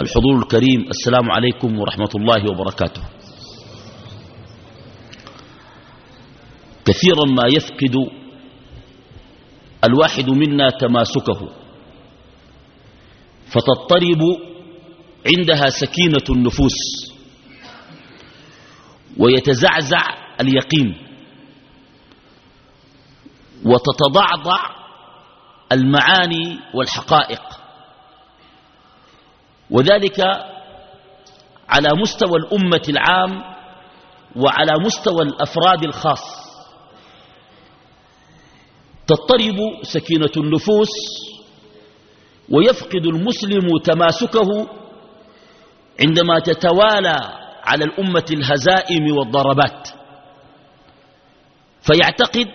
الحضور الكريم السلام عليكم ورحمة الله وبركاته. كثيرا ما يفقد الواحد منا تماسكه فتضطرب عندها سكينة النفوس ويتزعزع اليقين وتتضعضع المعاني والحقائق. وذلك على مستوى الأمة العام وعلى مستوى الأفراد الخاص. تضطرب سكينة النفوس ويفقد المسلم تماسكه عندما تتوالى على الأمة الهزائم والضربات. فيعتقد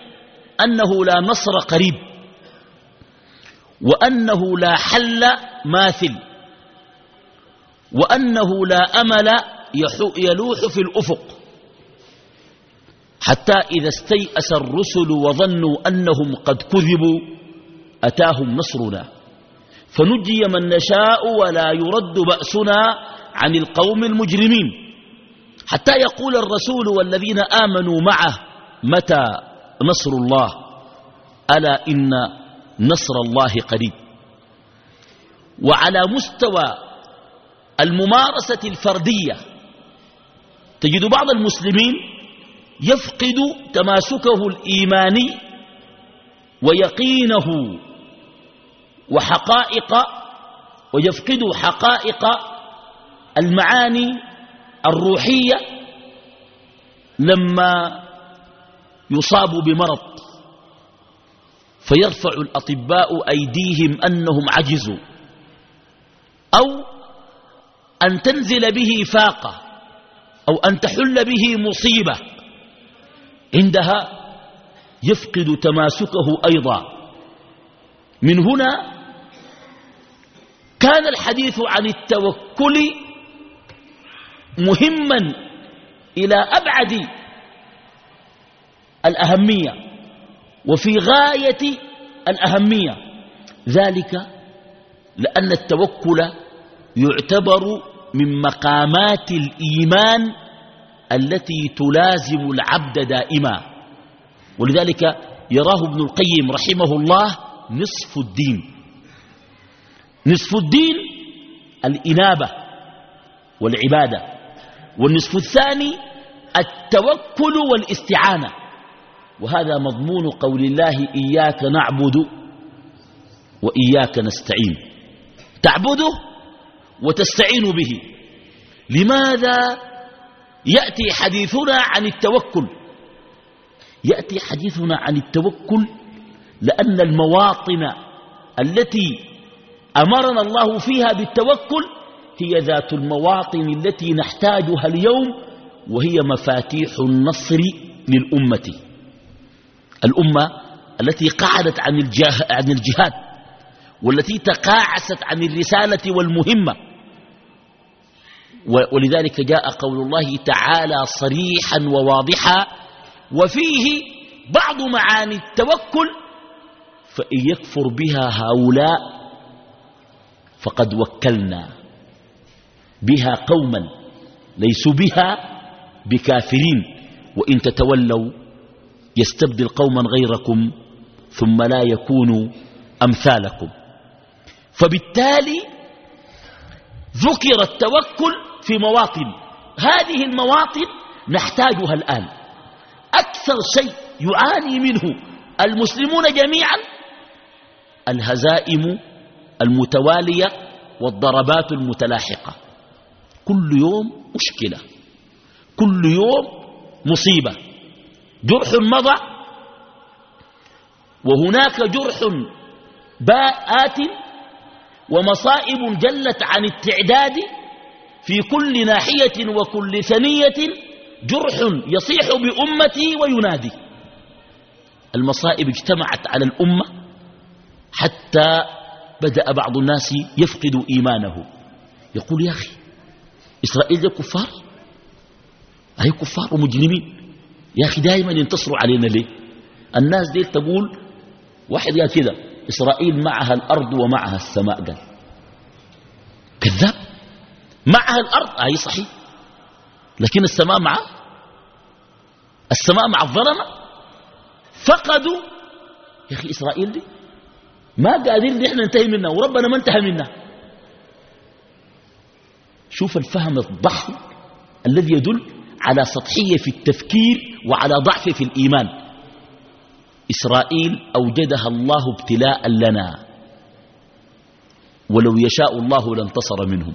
أنه لا نصر قريب وأنه لا حل ماثل. وأنه لا أمل يلوح في الأفق. حتى إذا استيأس الرسل وظنوا أنهم قد كذبوا أتاهم نصرنا. فنجي من نشاء ولا يرد بأسنا عن القوم المجرمين. حتى يقول الرسول والذين آمنوا معه متى نصر الله؟ ألا إن نصر الله قريب. وعلى مستوى الممارسة الفردية. تجد بعض المسلمين يفقد تماسكه الإيماني ويقينه وحقائق ويفقد حقائق المعاني الروحية لما يصاب بمرض. فيرفع الأطباء أيديهم أنهم عجزوا. أو أن تنزل به فاقة أو أن تحل به مصيبة. عندها يفقد تماسكه أيضا. من هنا كان الحديث عن التوكل مهما إلى أبعد الأهمية وفي غاية الأهمية. ذلك لأن التوكل يعتبر من مقامات الإيمان التي تلازم العبد دائما. ولذلك يراه ابن القيم رحمه الله نصف الدين. نصف الدين الإنابة والعبادة والنصف الثاني التوكل والاستعانة. وهذا مضمون قول الله إياك نعبد وإياك نستعين. تعبده وتستعين به. لماذا يأتي حديثنا عن التوكل؟ يأتي حديثنا عن التوكل لأن المواطن التي أمرنا الله فيها بالتوكل هي ذات المواطن التي نحتاجها اليوم وهي مفاتيح النصر للأمة. الأمة التي قعدت عن, عن الجهاد. والتي تقاعست عن الرسالة والمهمة. ولذلك جاء قول الله تعالى صريحا وواضحا وفيه بعض معاني التوكل فإن يكفر بها هؤلاء فقد وكلنا بها قوما ليسوا بها بكافرين. وإن تتولوا يستبدل قوما غيركم ثم لا يكونوا أمثالكم. فبالتالي ذكر التوكل في مواطن. هذه المواطن نحتاجها الآن. أكثر شيء يعاني منه المسلمون جميعا الهزائم المتوالية والضربات المتلاحقة. كل يوم مشكلة. كل يوم مصيبة. جرح مضى. وهناك جرح باءات ومصائب جلت عن التعداد في كل ناحية وكل ثنية جرح يصيح بأمتي وينادي. المصائب اجتمعت على الأمة حتى بدأ بعض الناس يفقد إيمانه. يقول يا أخي إسرائيل دي كفار؟ أي كفار ومجرمين؟ يا أخي دائما ينتصروا علينا ليه؟ الناس دي تقول واحد قال كده إسرائيل معها الأرض ومعها السماء قال. كذاب. معها الأرض. أي صحيح. لكن السماء مع السماء مع الظلمة. فقدوا. يا أخي إسرائيل دي ما قادرين نحن ننتهي منها وربنا ما انتهى منها. شوف الفهم الضخم الذي يدل على سطحية في التفكير وعلى ضعف في الإيمان. إسرائيل أوجدها الله ابتلاء لنا. ولو يشاء الله لانتصر منهم.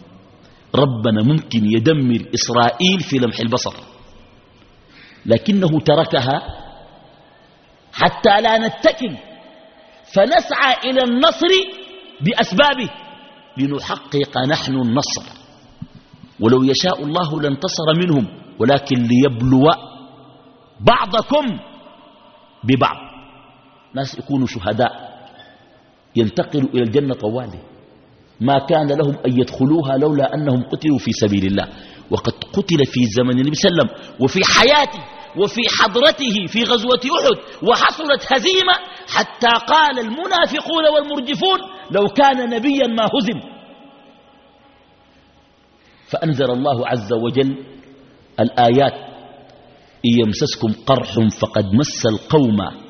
ربنا ممكن يدمر إسرائيل في لمح البصر. لكنه تركها حتى لا نتكل. فنسعى إلى النصر بأسبابه. لنحقق نحن النصر. ولو يشاء الله لانتصر منهم. ولكن ليبلو بعضكم ببعض. ناس يكونوا شهداء ينتقلوا إلى الجنة طوالي. ما كان لهم أن يدخلوها لولا أنهم قتلوا في سبيل الله. وقد قتل في زمن النبي صلى الله عليه وسلم وفي حياته وفي حضرته في غزوة أحد وحصلت هزيمة حتى قال المنافقون والمرجفون لو كان نبيا ما هزم. فأنزل الله عز وجل الآيات إن يمسسكم قرح فقد مس القوم.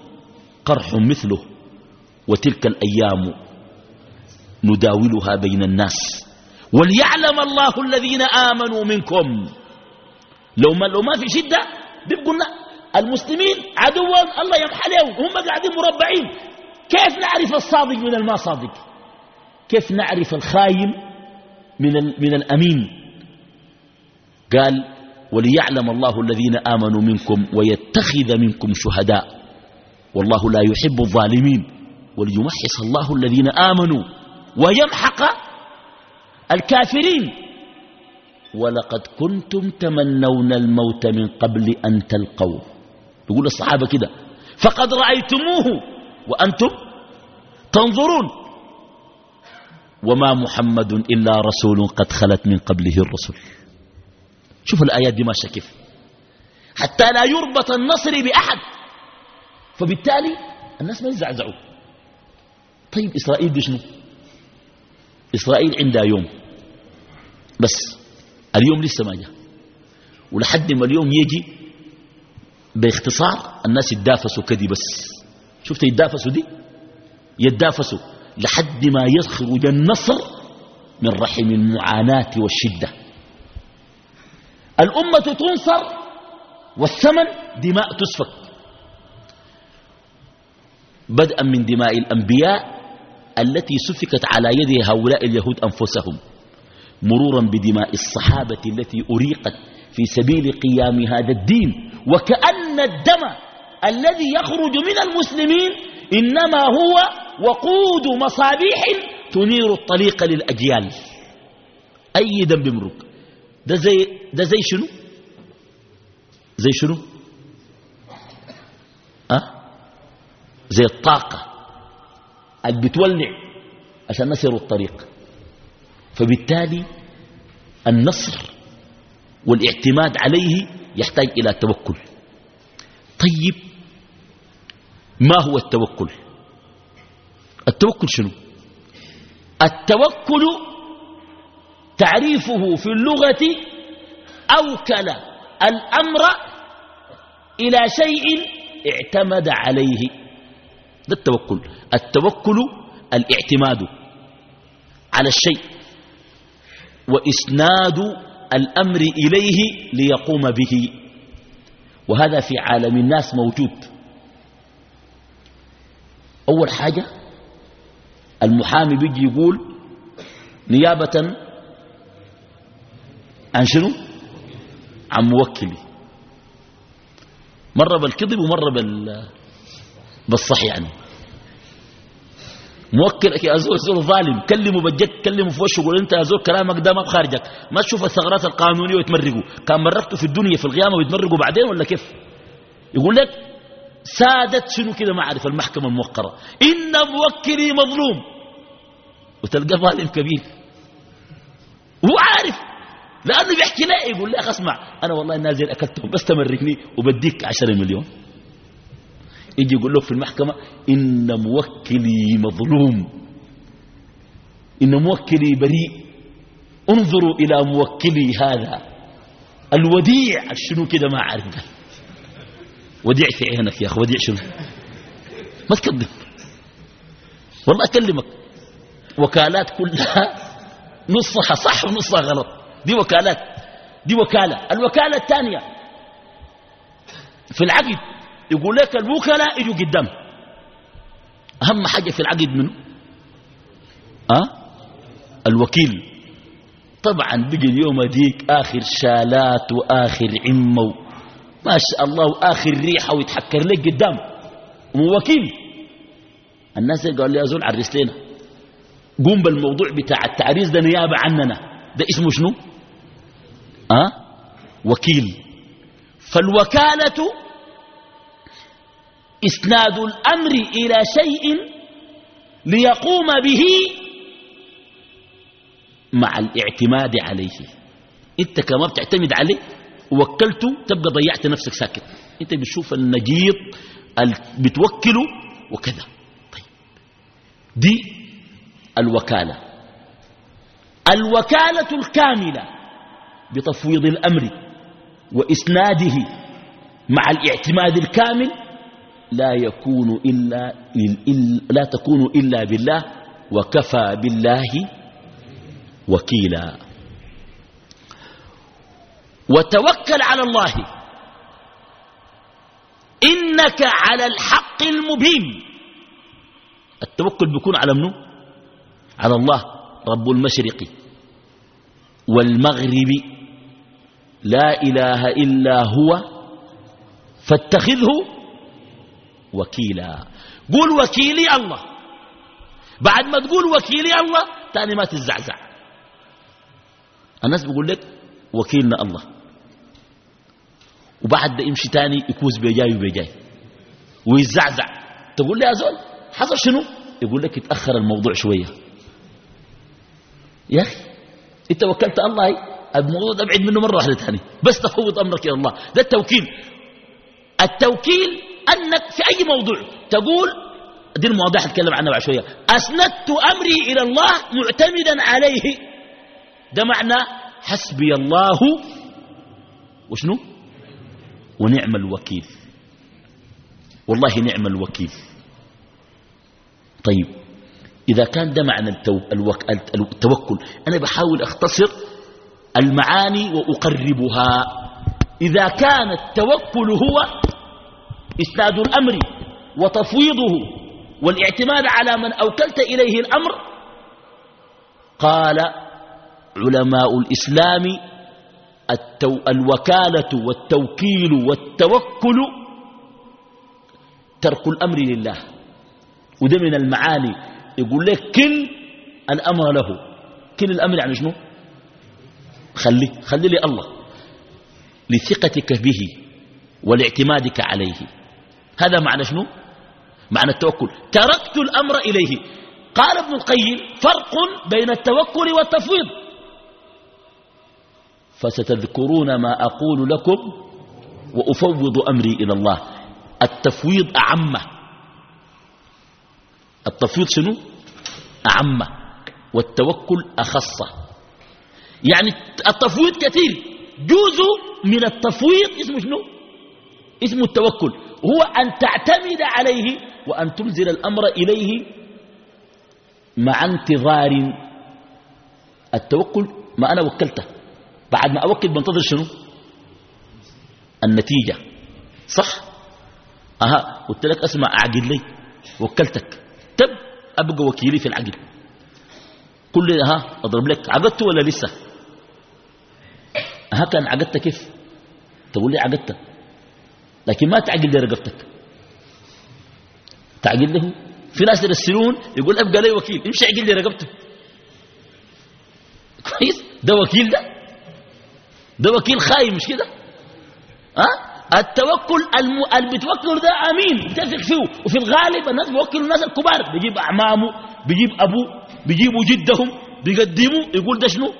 قرح مثله وتلك الأيام نداولها بين الناس. وليعلم الله الذين آمنوا منكم. لو ما, لو ما في شدة بيبقوا المسلمين عدوا الله يمحى لهم وهم قاعدين مربعين. كيف نعرف الصادق من الما صادق؟ كيف نعرف الخاين من, من الأمين؟ قال وليعلم الله الذين آمنوا منكم ويتخذ منكم شهداء. والله لا يحب الظالمين وليمحص الله الذين آمنوا ويمحق الكافرين. ولقد كنتم تمنون الموت من قبل أن تلقوه. يقول الصحابة كده. فقد رأيتموه وأنتم تنظرون. وما محمد إلا رسول قد خلت من قبله الرسل. شوف الآيات دي ماشية كيف. حتى لا يربط النصر بأحد. فبالتالي الناس ما يزعزعوا. طيب إسرائيل دي شنو إسرائيل عندها يوم. بس اليوم لسه ما جاء. ولحد ما اليوم يجي باختصار الناس يتدافسوا كدي بس. شفت يتدافسوا دي؟ يتدافسوا لحد ما يخرج النصر من رحم المعاناة والشدة. الأمة تنصر والثمن دماء تسفك. بدءا من دماء الأنبياء التي سفكت على يد هؤلاء اليهود أنفسهم مرورا بدماء الصحابة التي أريقت في سبيل قيام هذا الدين. وكأن الدم الذي يخرج من المسلمين إنما هو وقود مصابيح تنير الطريق للأجيال. أي دم بمرق ده زي, ده زي شنو؟ زي شنو؟ زي الطاقة اللي بتولع عشان نسيروا الطريق. فبالتالي النصر والاعتماد عليه يحتاج إلى توكل طيب ما هو التوكل؟ التوكل شنو؟ التوكل تعريفه في اللغة أوكل الأمر إلى شيء اعتمد عليه. ده التوكل. التوكل الاعتماد على الشيء. وإسناد الأمر إليه ليقوم به. وهذا في عالم الناس موجود. أول حاجة المحامي بيجي يقول نيابة عن شنو؟ عن موكلي. مرة بالكذب ومرة بال بالصح يعني. موكلك يا زول زول ظالم كلمه بجد كلمه في وشه قول أنت يا زول كلامك ده ما بخارجك. ما تشوف الثغرات القانونية ويتمرقوا. كان مرقته في الدنيا في القيامة ويتمرقوا بعدين ولا كيف؟ يقول لك سادت شنو كده؟ ما أعرف المحكمة الموقرة. إن موكلي مظلوم. وتلقى ظالم كبير. هو عارف. لأنه بيحكي لا يقول أخ اسمع أنا والله دي أكلتهم بس تمرقني وبديك 10 مليون. يجي يقول له في المحكمة إن موكلي مظلوم. إن موكلي بريء. انظروا إلى موكلي هذا. الوديع شنو كده ما عارف وديع في عينك يا أخي وديع شنو؟ ما تكذب. والله أكلمك. وكالات كلها نصها صح ونصها غلط. دي وكالات. دي وكالة. الوكالة الثانية. في العقد يقول لك الوكلاء يجوا قدام. أهم حاجة في العقد منه. أه؟ الوكيل. طبعا بقي اليوم ديك آخر شالات وآخر عمة ما شاء الله وآخر ريحة ويتحكر لك قدام. وكيل. الناس قال لي أزول عرس لنا. قوم بالموضوع بتاع التعريس ده نيابة عننا. ده اسمه شنو؟ أه؟ وكيل. فالوكالة إسناد الأمر إلى شيء ليقوم به مع الاعتماد عليه. أنت كما بتعتمد عليه ووكلته تبقى ضيعت نفسك ساكت. أنت بتشوف النجيط بتوكله وكذا. طيب. دي الوكالة. الوكالة الكاملة بتفويض الأمر وإسناده مع الاعتماد الكامل لا يكون إلا لا تكون إلا بالله وكفى بالله وكيلا. وتوكل على الله. إنك على الحق المبين. التوكل بيكون على منه على الله رب المشرق والمغرب. لا إله إلا هو فاتخذه وكيلا. قول وكيلي الله. بعد ما تقول وكيلي الله تاني ما تزعزع. الناس بيقول لك وكيلنا الله. وبعد ده يمشي تاني يكوز بيجاي وبيجاي. ويزعزع. تقول لي يا زول حصل شنو؟ يقول لك يتأخر الموضوع شوية. يا أخي إنت وكلت الله الموضوع ده ابعد منه مرة واحدة تاني. بس تفوض أمرك إلى الله. ده التوكيل. التوكيل أنك في أي موضوع تقول دي المواضيع هتكلم عنها بعد شوية. أسندت أمري إلى الله معتمدا عليه. ده معنى حسبي الله. وشنو؟ ونعم الوكيل. والله نعم الوكيل. طيب إذا كان ده معنى التوكل أنا بحاول أختصر المعاني وأقربها. إذا كان التوكل هو إسناد الأمر وتفويضه والاعتماد على من أوكلت إليه الأمر. قال علماء الإسلام التو الوكالة والتوكيل والتوكل ترك الأمر لله. وده من المعاني. يقول لك كل الأمر له. كل الأمر يعني شنو؟ خلي خلي لي الله لثقتك به ولاعتمادك عليه. هذا معنى شنو؟ معنى التوكل. تركت الأمر إليه. قال ابن القيم فرق بين التوكل والتفويض. فستذكرون ما أقول لكم وأفوض أمري إلى الله. التفويض أعم. التفويض شنو؟ أعم. والتوكل أخص. يعني التفويض كثير. جزء من التفويض اسمه شنو؟ اسمه التوكل. هو أن تعتمد عليه وأن تنزل الأمر إليه مع انتظار التوكل ما أنا وكلته. بعد ما أوكل بنتظر شنو؟ النتيجة. صح؟ أها قلت لك أسمع أعقد لي. وكلتك. تب أبقى وكيلي في العقد كل ها أضرب لك. عقدت ولا لسه؟ ها كان عقدت كيف؟ تقول لي عقدت. لكن ما تعقل لرقبتك تعقل له في ناس يرسلون يقول أبقى لي وكيل. امشي اعقل لي رقبته كويس. ده وكيل ده؟ ده وكيل خاين مش كده؟ ها؟ التوكل الم... اللي بتوكل ده أمين. تثق فيه. وفي الغالب الناس بيوكلوا الناس الكبار. بيجيب أعمامه بيجيب أبوه بيجيبوا جدهم بيقدموا. يقول ده شنو؟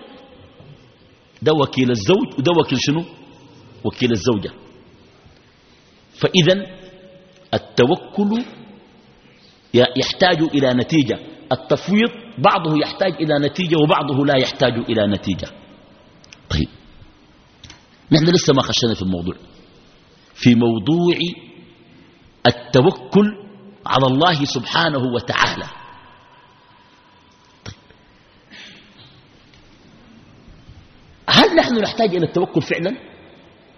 ده وكيل الزوج وده وكيل شنو؟ وكيل الزوجة. فإذا التوكل يحتاج إلى نتيجة. التفويض بعضه يحتاج إلى نتيجة وبعضه لا يحتاج إلى نتيجة. طيب. نحن لسه ما خشنا في الموضوع. في موضوع التوكل على الله سبحانه وتعالى. طيب. هل نحن نحتاج إلى التوكل فعلا؟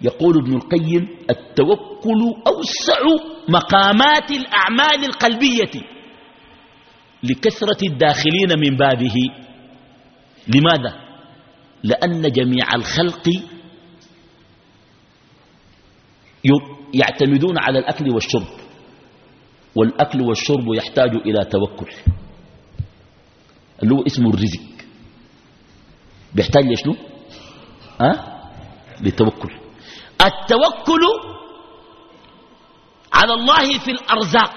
يقول ابن القيم التوكل أوسع مقامات الأعمال القلبية لكثرة الداخلين من بابه لماذا؟ لأن جميع الخلق يعتمدون على الأكل والشرب والأكل والشرب يحتاج إلى توكل اللي هو اسمه الرزق. بيحتاج لشنو أه؟ للتوكل التوكل على الله في الأرزاق.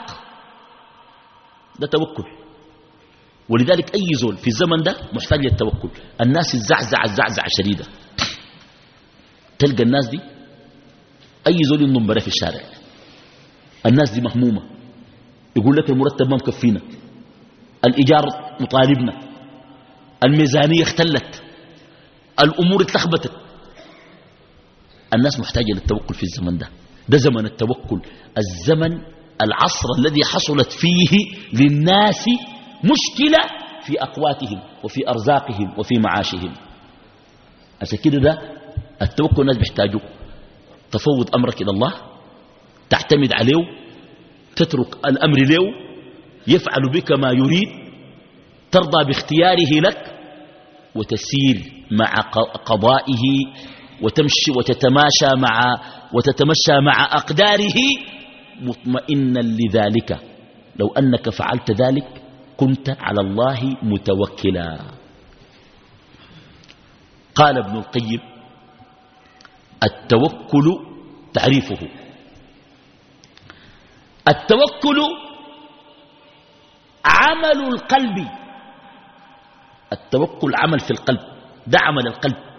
ده توكل. ولذلك أي زول في الزمن ده محتاج للتوكل. الناس الزعزع الزعزع شديدة. تلقى الناس دي أي زول ينضم في الشارع. الناس دي مهمومة. يقول لك المرتب ما مكفينا. الإيجار مطالبنا. الميزانية اختلت. الأمور اتلخبتت الناس محتاجة للتوكل في الزمن ده. ده زمن التوكل. الزمن العصر الذي حصلت فيه للناس مشكلة في أقواتهم وفي أرزاقهم وفي معاشهم. عشان كده ده التوكل الناس بيحتاجوه. تفوض أمرك إلى الله تعتمد عليه تترك الأمر له يفعل بك ما يريد ترضى باختياره لك وتسير مع قضائه وتمشي وتتماشى مع وتتمشى مع أقداره مطمئنا لذلك. لو أنك فعلت ذلك كنت على الله متوكلا. قال ابن القيم التوكل تعريفه. التوكل عمل القلب. التوكل عمل في القلب ده عمل القلب.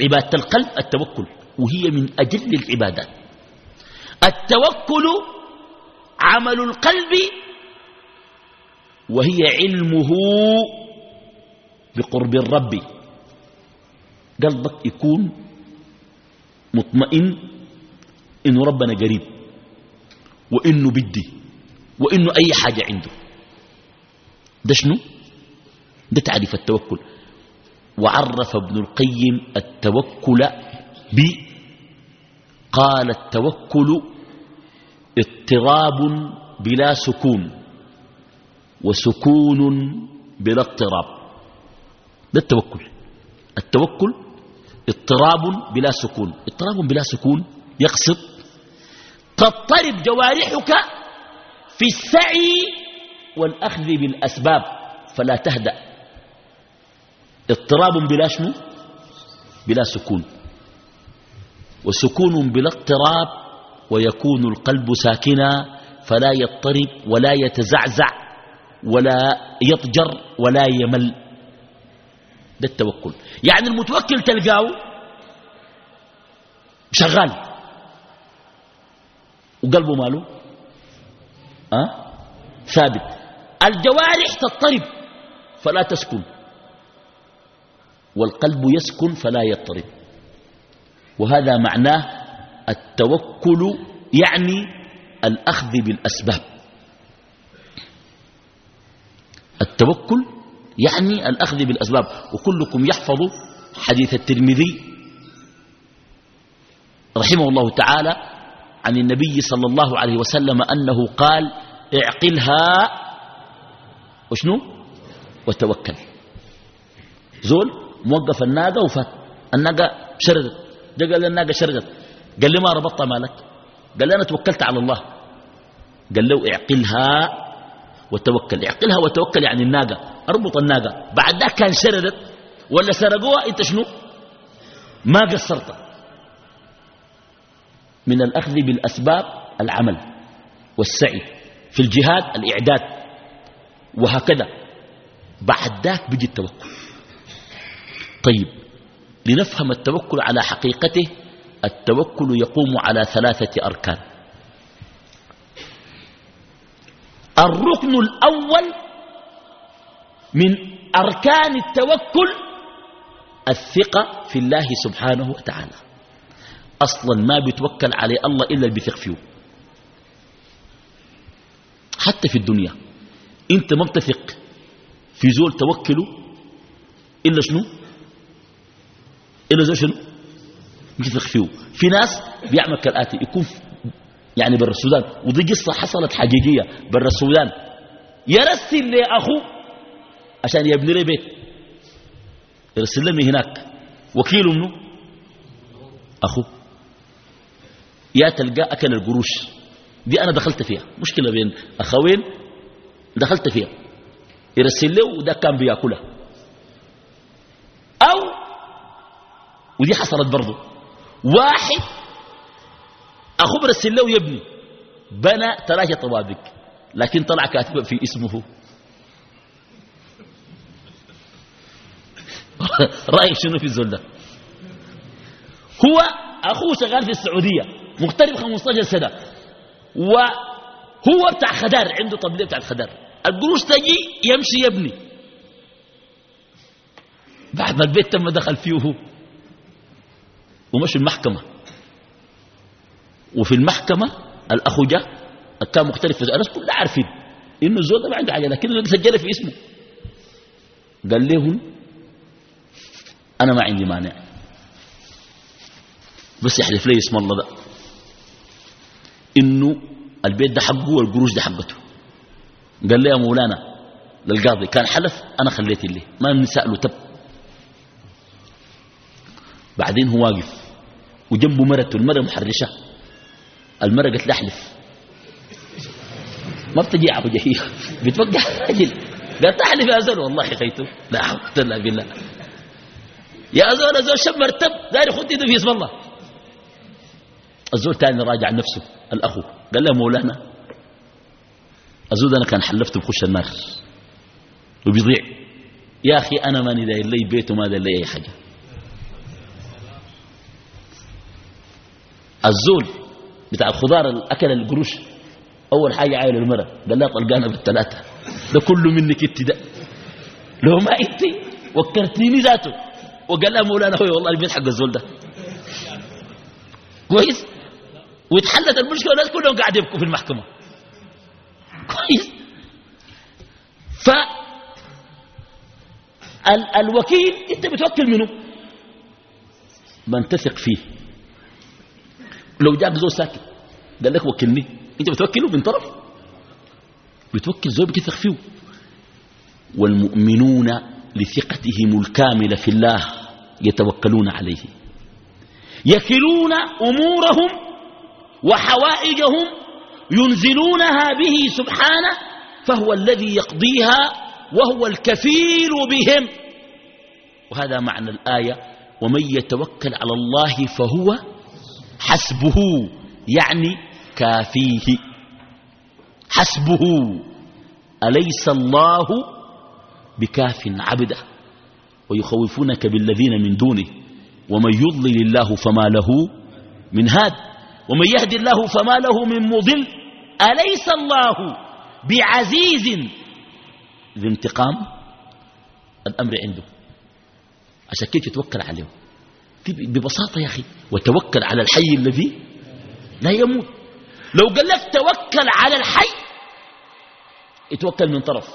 عبادة القلب التوكل. وهي من أجل العبادات. التوكل عمل القلب وهي علمه بقرب الرب. قلبك يكون مطمئن إنه ربنا قريب وإنه بدي وإنه أي حاجة عنده. ده شنو؟ ده تعريف التوكل. وعرف ابن القيم التوكل ب قال التوكل اضطراب بلا سكون وسكون بلا اضطراب. ده التوكل. التوكل اضطراب بلا سكون. اضطراب بلا سكون يقصد تضطرب جوارحك في السعي والأخذ بالأسباب فلا تهدأ. اضطراب بلا شنو؟ بلا سكون. وسكون بلا اضطراب ويكون القلب ساكنا فلا يضطرب ولا يتزعزع ولا يضجر ولا يمل. ده التوكل. يعني المتوكل تلقاه شغال. وقلبه ماله؟ أه؟ ثابت. الجوارح تضطرب فلا تسكن. والقلب يسكن فلا يضطرب وهذا معناه التوكل يعني الأخذ بالأسباب. التوكل يعني الأخذ بالأسباب. وكلكم يحفظ حديث الترمذي رحمه الله تعالى عن النبي صلى الله عليه وسلم أنه قال اعقلها وشنو؟ وتوكل. زول موقف الناقة وفات. الناقة شردت. جا قال الناقة شردت. قال لي ما ربطت مالك. قال لي أنا توكلت على الله. قال له اعقلها وتوكل. اعقلها وتوكل يعني الناقة. اربط الناقة. بعد ذاك كان شردت. ولا سرقوها إنت شنو؟ ما قصرت. من الأخذ بالأسباب العمل والسعي في الجهاد الإعداد. وهكذا. بعد ذاك بيجي التوكل. طيب لنفهم التوكل على حقيقته التوكل يقوم على ثلاثة أركان. الركن الأول من أركان التوكل الثقة في الله سبحانه وتعالى. أصلا ما بيتوكل عليه الله إلا بيثق فيه. حتى في الدنيا أنت ما بتثق في زول توكله إلا شنو؟ إلا زول شنو؟ بيثق فيه. في ناس بيعمل كالآتي يكون يعني برا السودان ودي قصة حصلت حقيقية برا السودان يرسل لأخوه عشان يبني له بيت. يرسل من هناك. وكيله منه أخوه يا تلقى أكل القروش. دي أنا دخلت فيها. مشكلة بين أخوين دخلت فيها. يرسل له وده كان بياكلها أو ودي حصلت برضه واحد أخوه برسل له يبني بنى ثلاثة طوابق لكن طلع كاتبا في اسمه. رأيك شنو في الزول ده؟ هو أخوه شغال في السعودية مغترب 15 سنة وهو بتاع خدار عنده طبلية بتاع الخدار. القروش تجي يمشي يبني بعد ما البيت تم دخل فيه ومشي المحكمة. وفي المحكمة الأخو جاء كان مختلف الناس كلها عارفين إنه الزول ده ما عنده حاجة لكنه سجل في اسمه. قال لهم أنا ما عندي مانع. بس يحلف لي اسم الله ده. إنه البيت ده حقه والقروش ده حقته. قال لي يا مولانا للقاضي كان حلف أنا خليت اللي ما نسأله تب. بعدين هو واقف. وجنبه مرته المرة محرشة. المرة قالت أحلف. ما بتجي أبو جهيه بتوقع راجل قال تحلف يا زول. والله خيته لا حول ولا بالله. يا زول زول شم مرتب داري خد يده في اسم الله. الزول تاني راجع نفسه الأخو. قال له مولانا الزول أنا كان حلفته بخش النار وبيضيع. يا أخي أنا ماني داير لي بيت وما داير لي أي حاجة. الزول بتاع الخضار الاكل القروش أول حاجة عايل المرة قال لها طلقانا بالثلاثة. ده كله منك أنت ده. لو ما أنت وكرتيني ذاته. وقال لها مولانا هو والله البيت حق الزول ده. كويس؟ واتحلت المشكلة والناس كلهم قاعد يبكوا في المحكمة. كويس؟ ف ال الوكيل أنت بتوكل منه. من تثق فيه. لو جاك زول ساكت قال لك وكلني. أنت بتوكله من طرف؟ بتوكل زول بتثق فيه والمؤمنون لثقتهم الكاملة في الله يتوكلون عليه. يكلون أمورهم وحوائجهم ينزلونها به سبحانه فهو الذي يقضيها وهو الكفيل بهم. وهذا معنى الآية ومن يتوكل على الله فهو حسبه يعني كافيه. حسبه أليس الله بكاف عبده؟ ويخوفونك بالذين من دونه ومن يضلل الله فما له من هاد ومن يهد الله فما له من مضل. أليس الله بعزيز ذي انتقام؟ الأمر عنده. عشان كيف تتوكل عليه. ببساطة يا أخي وتوكل على الحي الذي لا يموت. لو قال لك توكل على الحي اتوكل من طرف.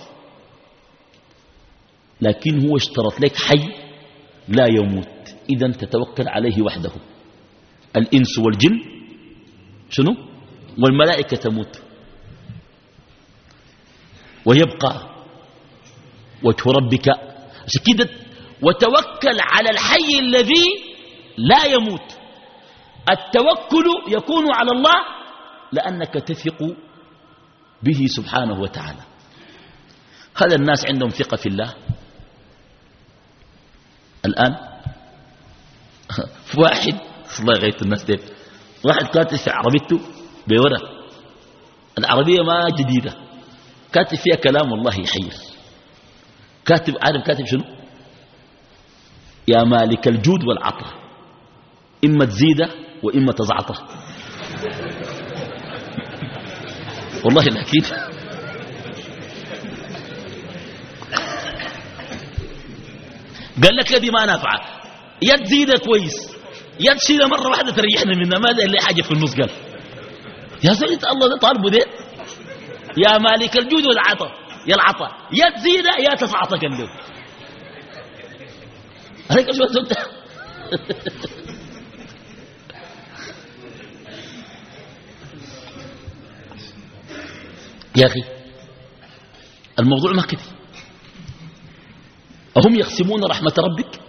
لكن هو اشترط لك حي لا يموت. إذا تتوكل عليه وحده. الإنس والجن شنو؟ والملائكة تموت. ويبقى وجه ربك عشان وتوكل على الحي الذي لا يموت. التوكل يكون على الله لأنك تثق به سبحانه وتعالى. هذا الناس عندهم ثقة في الله. الآن واحد الله يغيث الناس ديل. واحد كاتب في عربيته بورق العربية ما جديدة. كاتب فيها كلام والله يحير. كاتب عارف كاتب شنو؟ يا مالك الجود والعطر إما تزيده وإما تزعطه والله الأكيد قال لك هذه ما نافعة يا تزيدها كويس. يا تشيلها مرة واحدة تريحنا منها. ما اللي حاجة في النص قال. يا سيد الله ده طالبه ده يا مالك الجود والعطاء. يا العطاء. يا تزيدها يا تصعطها قال له. يا أخي الموضوع ما كده أهم يقسمون رحمة ربك؟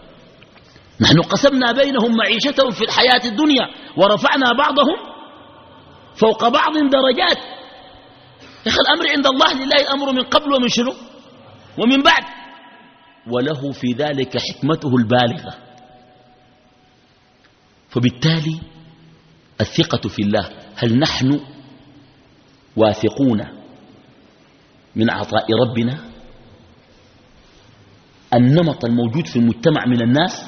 نحن قسمنا بينهم معيشتهم في الحياة الدنيا ورفعنا بعضهم فوق بعض درجات. يا أخي الأمر عند الله لله الأمر من قبل ومن شنو؟ ومن بعد. وله في ذلك حكمته البالغة. فبالتالي الثقة في الله هل نحن واثقون؟ من عطاء ربنا. النمط الموجود في المجتمع من الناس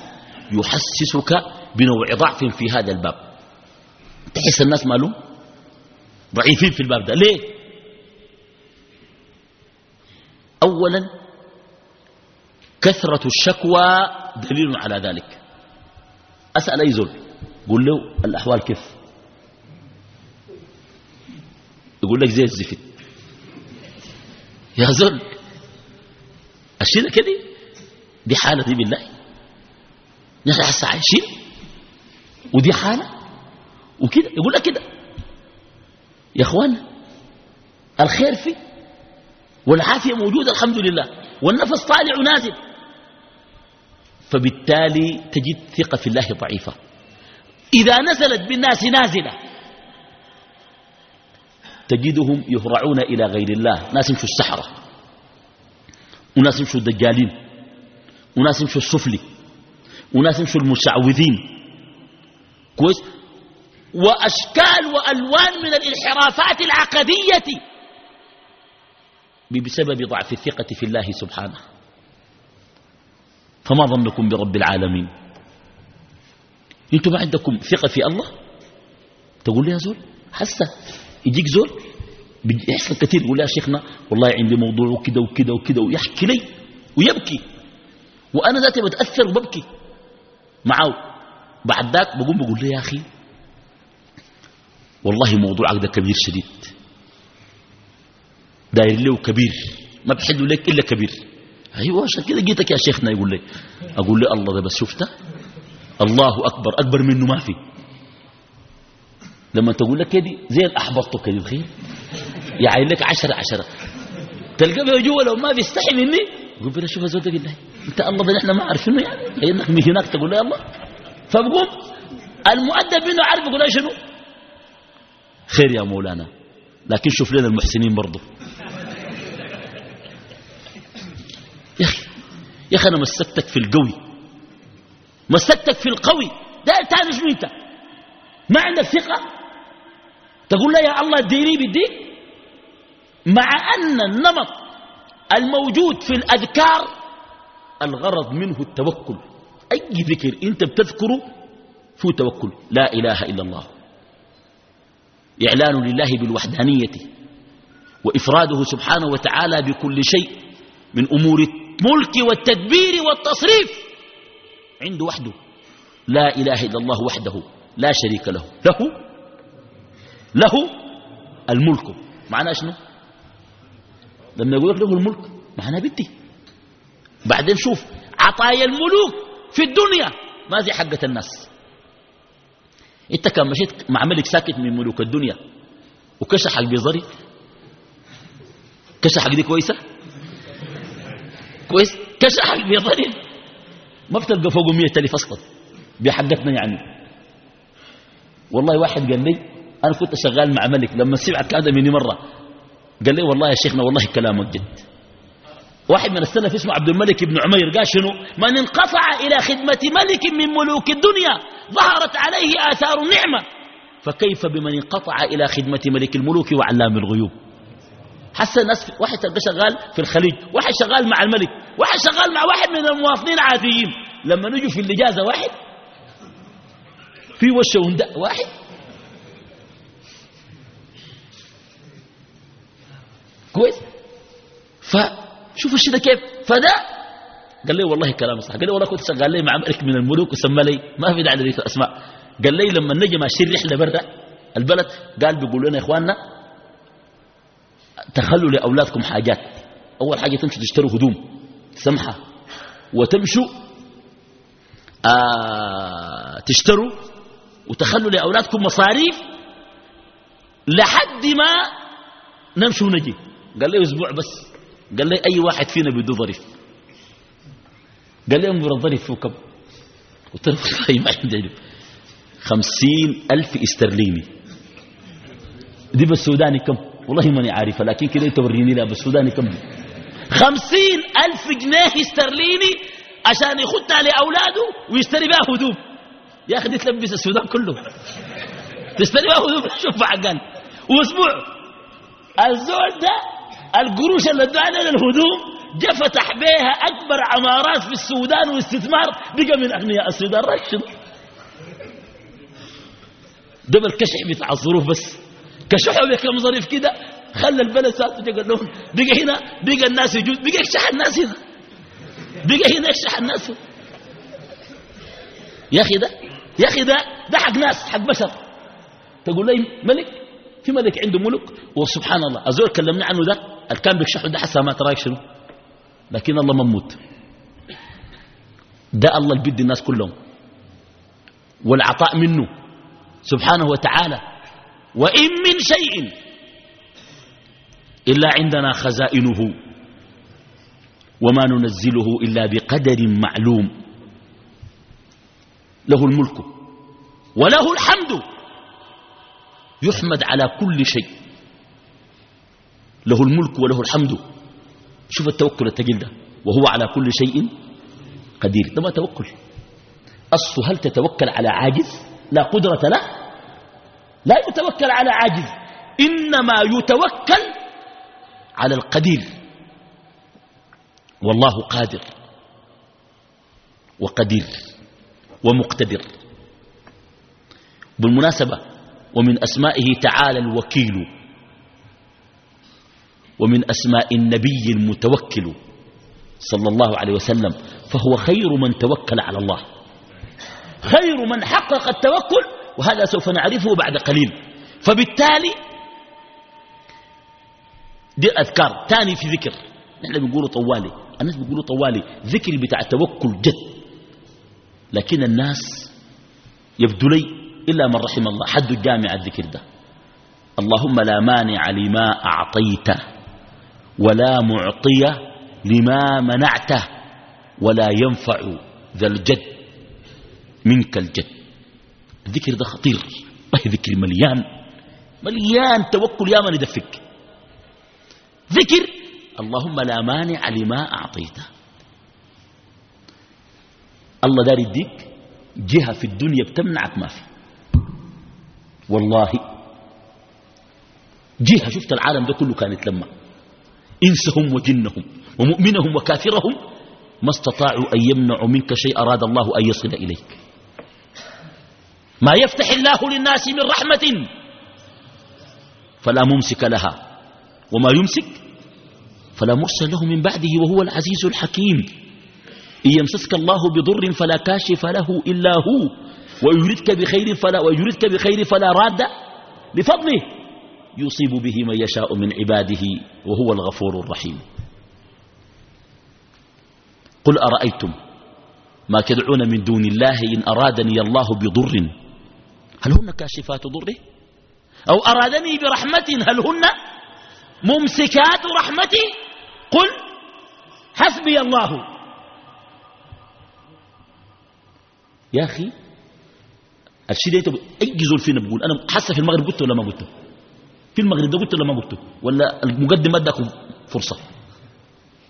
يحسسك بنوع ضعف في هذا الباب. تحس الناس مالهم؟ ضعيفين في الباب ده. ليه؟ أولا كثرة الشكوى دليل على ذلك. أسأل أي زول قل له الأحوال كيف؟ يقول لك زي الزفت. يا زول الشيء كده؟ دي حالة دي بالله. نحن هسه عايشين ودي حالة. وكده يقول لك كده. يا اخوانا الخير فيه والعافية موجودة الحمد لله. والنفس طالع ونازل. فبالتالي تجد ثقة في الله ضعيفة. إذا نزلت بالناس نازلة تجدهم يهرعون إلى غير الله. ناس يمشوا السحرة وناس يمشوا الدجالين. وناس يمشوا السفلي. وناس يمشوا المشعوذين كويس؟ وأشكال وألوان من الانحرافات العقدية بسبب ضعف الثقة في الله سبحانه. فما ظنكم برب العالمين؟ أنتم ما عندكم ثقة في الله؟ تقول لي يا زول حسه يجيك زول يحصل كثير يقول يا شيخنا والله عندي موضوع وكذا وكذا وكذا ويحكي لي ويبكي. وأنا ذاتي بتأثر وببكي. معه بعد ذاك بقوم بقول له يا أخي والله موضوعك ده كبير شديد. داير له كبير. ما بحل لك إلا كبير. أيوة عشان كده جيتك يا شيخنا يقول لي. أقول له الله ده بس شفته. الله أكبر أكبر منه ما في. لما تقول لك كده زي الأحبطه كده تخيل يعني لك عشرة عشرة. تلقى بها جوا لو ما بيستحي مني. يقول بلا شوف زول بالله أنت الله إحنا ما عارفينه يعني. إنك من هناك تقول له يلا. فبقوم المؤدب منه عارف يقول شنو. خير يا مولانا. لكن شوف لنا المحسنين برضه يا أخي. يا أخي أنا مسكتك في القوي. مسكتك في القوي. ده تاني شنو أنت؟ ما عندك ثقة؟ تقول له يا الله اديني بديك مع أن النمط الموجود في الأذكار الغرض منه التوكل. أي ذكر أنت بتذكره فيه توكل. لا إله إلا الله. إعلان لله بالوحدانية وإفراده سبحانه وتعالى بكل شيء من أمور الملك والتدبير والتصريف. عنده وحده. لا إله إلا الله وحده. لا شريك له. له له الملك. معناه شنو؟ لما يقول لك له الملك معناه بدي. بعدين شوف عطايا الملوك في الدنيا ما زي حقة الناس. انت كان مشيت مع ملك ساكت من ملوك الدنيا وكشحك بظري كشحك دي كويسة؟ كويس؟ كشحك بظري ما بتلقى فوق مية ألف أصلا. بحقتنا يعني. والله واحد قال لي أنا كنت شغال مع ملك لما سمع الكلام ده مني مرة. قال لي والله يا شيخنا والله كلامك جد. واحد من السلف اسمه عبد الملك بن عمير قال شنو؟ من انقطع إلى خدمة ملك من ملوك الدنيا ظهرت عليه آثار النعمة. فكيف بمن انقطع إلى خدمة ملك الملوك وعلام الغيوب؟ حس الناس واحد شغال في الخليج واحد شغال مع الملك واحد شغال مع واحد من المواطنين عاديين لما نجوا في الإجازة واحد في وشه واحد. كويس؟ فشوف الشيء ده كيف؟ فده قال لي والله كلام صح. قال لي والله كنت شغال لي مع ملك من الملوك وسمى لي ما في داعي لذكر الأسماء. قال لي لما نجي ماشيين رحلة برا البلد قال بيقولوا لنا يا إخواننا تخلوا لأولادكم حاجات. أول حاجة تمشوا تشتروا هدوم سمحة. وتمشوا آه تشتروا وتخلوا لأولادكم مصاريف لحد ما نمشي ونجي. قال لي أسبوع بس. قال لي أي واحد فينا بده ظريف. قال لي أنظر الظريف فيه كم. قلت له والله ما عندي علم. خمسين ألف استرليني. دي بالسوداني كم؟ والله ماني عارفة لكن كده توريني لها بالسوداني كم. دي خمسين ألف جنيه استرليني عشان يخدها لأولاده ويشتري بها هدوم. يا أخي دي تلبس السودان كله. تشتري بها هدوم شوف عقان وأسبوع. الزول ده القروش اللي ادعنا للهدوم جا فتح بيها أكبر عمارات في السودان واستثمار بقى من أغنياء السودان. رشد ده بالكشح بتاع الظروف بس. كشحوا بكم ظريف كده خلى البلد ساعته قال لهم بقى هنا بقى الناس يجوز بقى يكشح الناس هنا بقى هنا يكشح الناس هنا. يا أخي ده يا أخي ده ده حق ناس حق بشر. تقول لي ملك في ملك عنده ملك وسبحان الله الزول كلمنا عنه ده. اللي كان ده حسا ما تراك شنو؟ لكن الله مموت ده الله اللي بيدي الناس كلهم. والعطاء منه سبحانه وتعالى. وإن من شيء إلا عندنا خزائنه وما ننزله إلا بقدر معلوم. له الملك وله الحمد. يحمد على كل شيء. له الملك وله الحمد. شوف التوكل التقيل ده وهو على كل شيء قدير. ده ما توكل. أصل هل تتوكل على عاجز؟ لا قدرة له. لا يتوكل على عاجز. إنما يتوكل على القدير. والله قادر وقدير ومقتدر. بالمناسبة ومن أسمائه تعالى الوكيل. ومن أسماء النبي المتوكل صلى الله عليه وسلم فهو خير من توكل على الله. خير من حقق التوكل وهذا سوف نعرفه بعد قليل. فبالتالي دي أذكار تاني في ذكر. نحن بنقولوا طوالي. الناس بيقولوا طوالي. ذكر بتاع التوكل جد. لكن الناس يبدو لي إلا من رحم الله. حد الجامع الذكر ده. اللهم لا مانع لما أعطيته. ولا معطي لما منعته ولا ينفع ذا الجد منك الجد. الذكر ده خطير. والله ذكر مليان. مليان توكل يا من يدفك. ذكر اللهم لا مانع لما أعطيته. الله دار يديك جهة في الدنيا بتمنعك ما في. والله جهة شفت العالم ده كله كانت لما إنسهم وجنهم ومؤمنهم وكافرهم ما استطاعوا أن يمنعوا منك شيء أراد الله أن يصل إليك. ما يفتح الله للناس من رحمة فلا ممسك لها. وما يمسك فلا مرسل له من بعده وهو العزيز الحكيم. إن يمسسك الله بضر فلا كاشف له إلا هو ويردك بخير فلا, ويردك بخير فلا راد لفضله. يصيب به من يشاء من عباده وهو الغفور الرحيم. قل أرأيتم ما تدعون من دون الله إن أرادني الله بضر؟ هل هن كاشفات ضره؟ أو أرادني برحمة؟ هل هن ممسكات رحمته قل حسبي الله. يا أخي الشيء ده أي زول فينا بقول؟ أنا حاسة في المغرب قلت ولا ما قلته في المغرب ده قلت ولا ما قلته. ولا المقدم اداكم فرصة.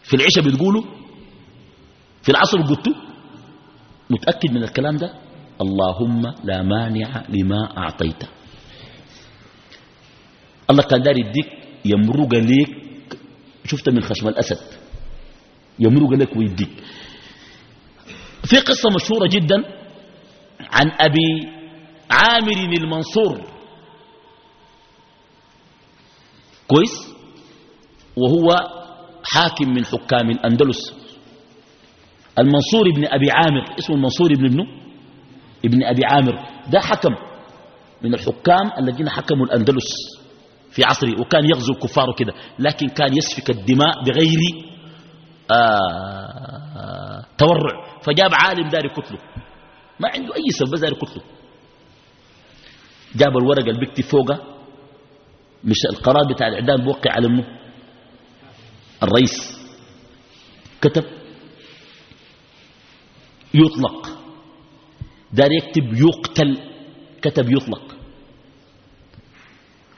في العشاء بتقولوا في العصر قلتوا. متأكد من الكلام ده؟ اللهم لا مانع لما أعطيت. الله كان داري يديك يمرق ليك شفت من خشم الأسد. يمرق لك ويديك. في قصة مشهورة جدا عن أبي عامر المنصور. كويس؟ وهو حاكم من حكام الأندلس. المنصور ابن أبي عامر اسمه المنصور ابن ابنه؟ ابن أبي عامر. ده حكم من الحكام الذين حكموا الأندلس في عصره وكان يغزو الكفار كده لكن كان يسفك الدماء بغير آه تورع. فجاب عالم داري كتله. ما عنده أي سبب داري كتله. جاب الورقة اللي بيكتب فوقها مش القرار بتاع الإعدام بوقع على منه الرئيس كتب يطلق. دار يكتب يقتل. كتب يطلق.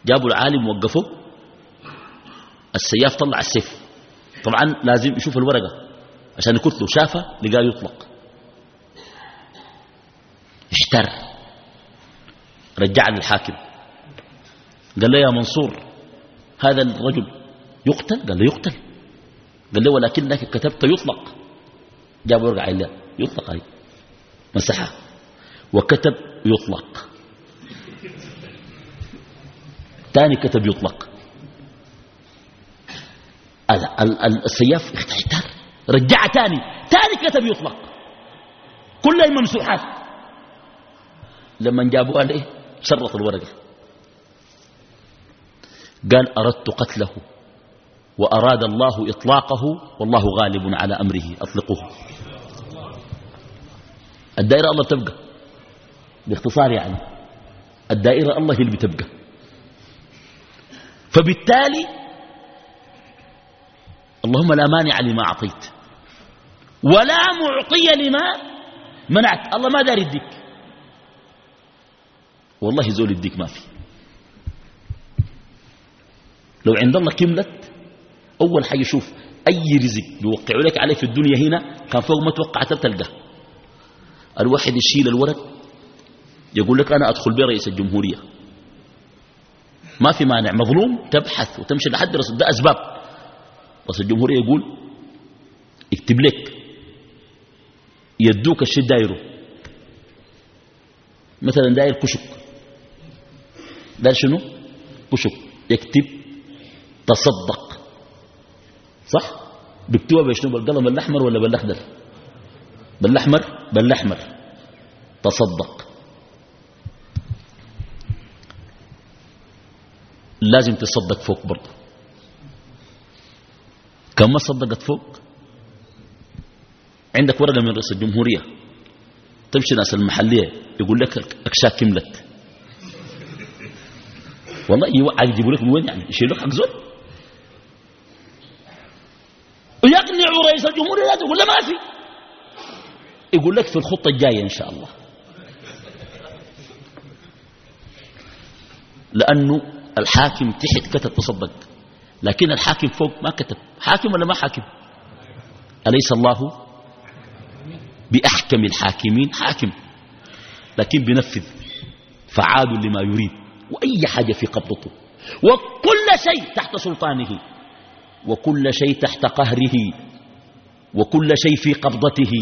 جابوا العالم وقفوه السياف طلع السيف. طبعا لازم يشوف الورقة. عشان يكتله شافه لقاه يطلق. اشتر. رجع للحاكم. قال له يا منصور هذا الرجل يقتل؟ قال له يقتل. قال له ولكنك كتبت يطلق. جاب ورقة عليه يطلق هاي مسحها. وكتب يطلق. ثاني كتب يطلق. السياف احتار رجع ثاني ثاني كتب يطلق. كلها ممسوحات. لما جابوا عليه شرط الورقة. قال أردت قتله وأراد الله إطلاقه والله غالب على أمره أطلقوه. الدائرة الله تبقى باختصار يعني الدائرة الله هي اللي بتبقى. فبالتالي اللهم لا مانع لما أعطيت ولا معطي لما منعت. الله ما دار يديك. والله زول يديك ما في. لو عند الله كملت أول حاجة شوف أي رزق بيوقعوا لك عليه في الدنيا هنا كان فوق ما توقعت تلقى الواحد يشيل الورق يقول لك أنا أدخل برئيس الجمهورية. ما في مانع مظلوم تبحث وتمشي لحد رئيس ده أسباب. رئيس الجمهورية يقول اكتب لك يدوك الشيء دايره. مثلا داير كشك. داير شنو؟ كشك. يكتب تصدق. صح؟ بيكتبها بشنو بالقلم الاحمر ولا بالأخضر؟ بالأحمر؟ بالأحمر. تصدق. لازم تصدق فوق برضه. كم ما صدقت فوق عندك ورقة من رئيس الجمهورية تمشي ناس المحلية يقول لك أكشاك كملت. والله يجيبوا لك من وين يعني؟ يشيلوا حق زول؟ رئيس الجمهوريه يقول له ما في يقول لك في الخطة الجاية إن شاء الله. لأنه الحاكم تحت كتب تصدق. لكن الحاكم فوق ما كتب. حاكم ولا ما حاكم؟ أليس الله بأحكم الحاكمين؟ حاكم. لكن بنفذ فعال لما يريد. وأي حاجة في قبضته. وكل شيء تحت سلطانه. وكل شيء تحت قهره. وكل شيء في قبضته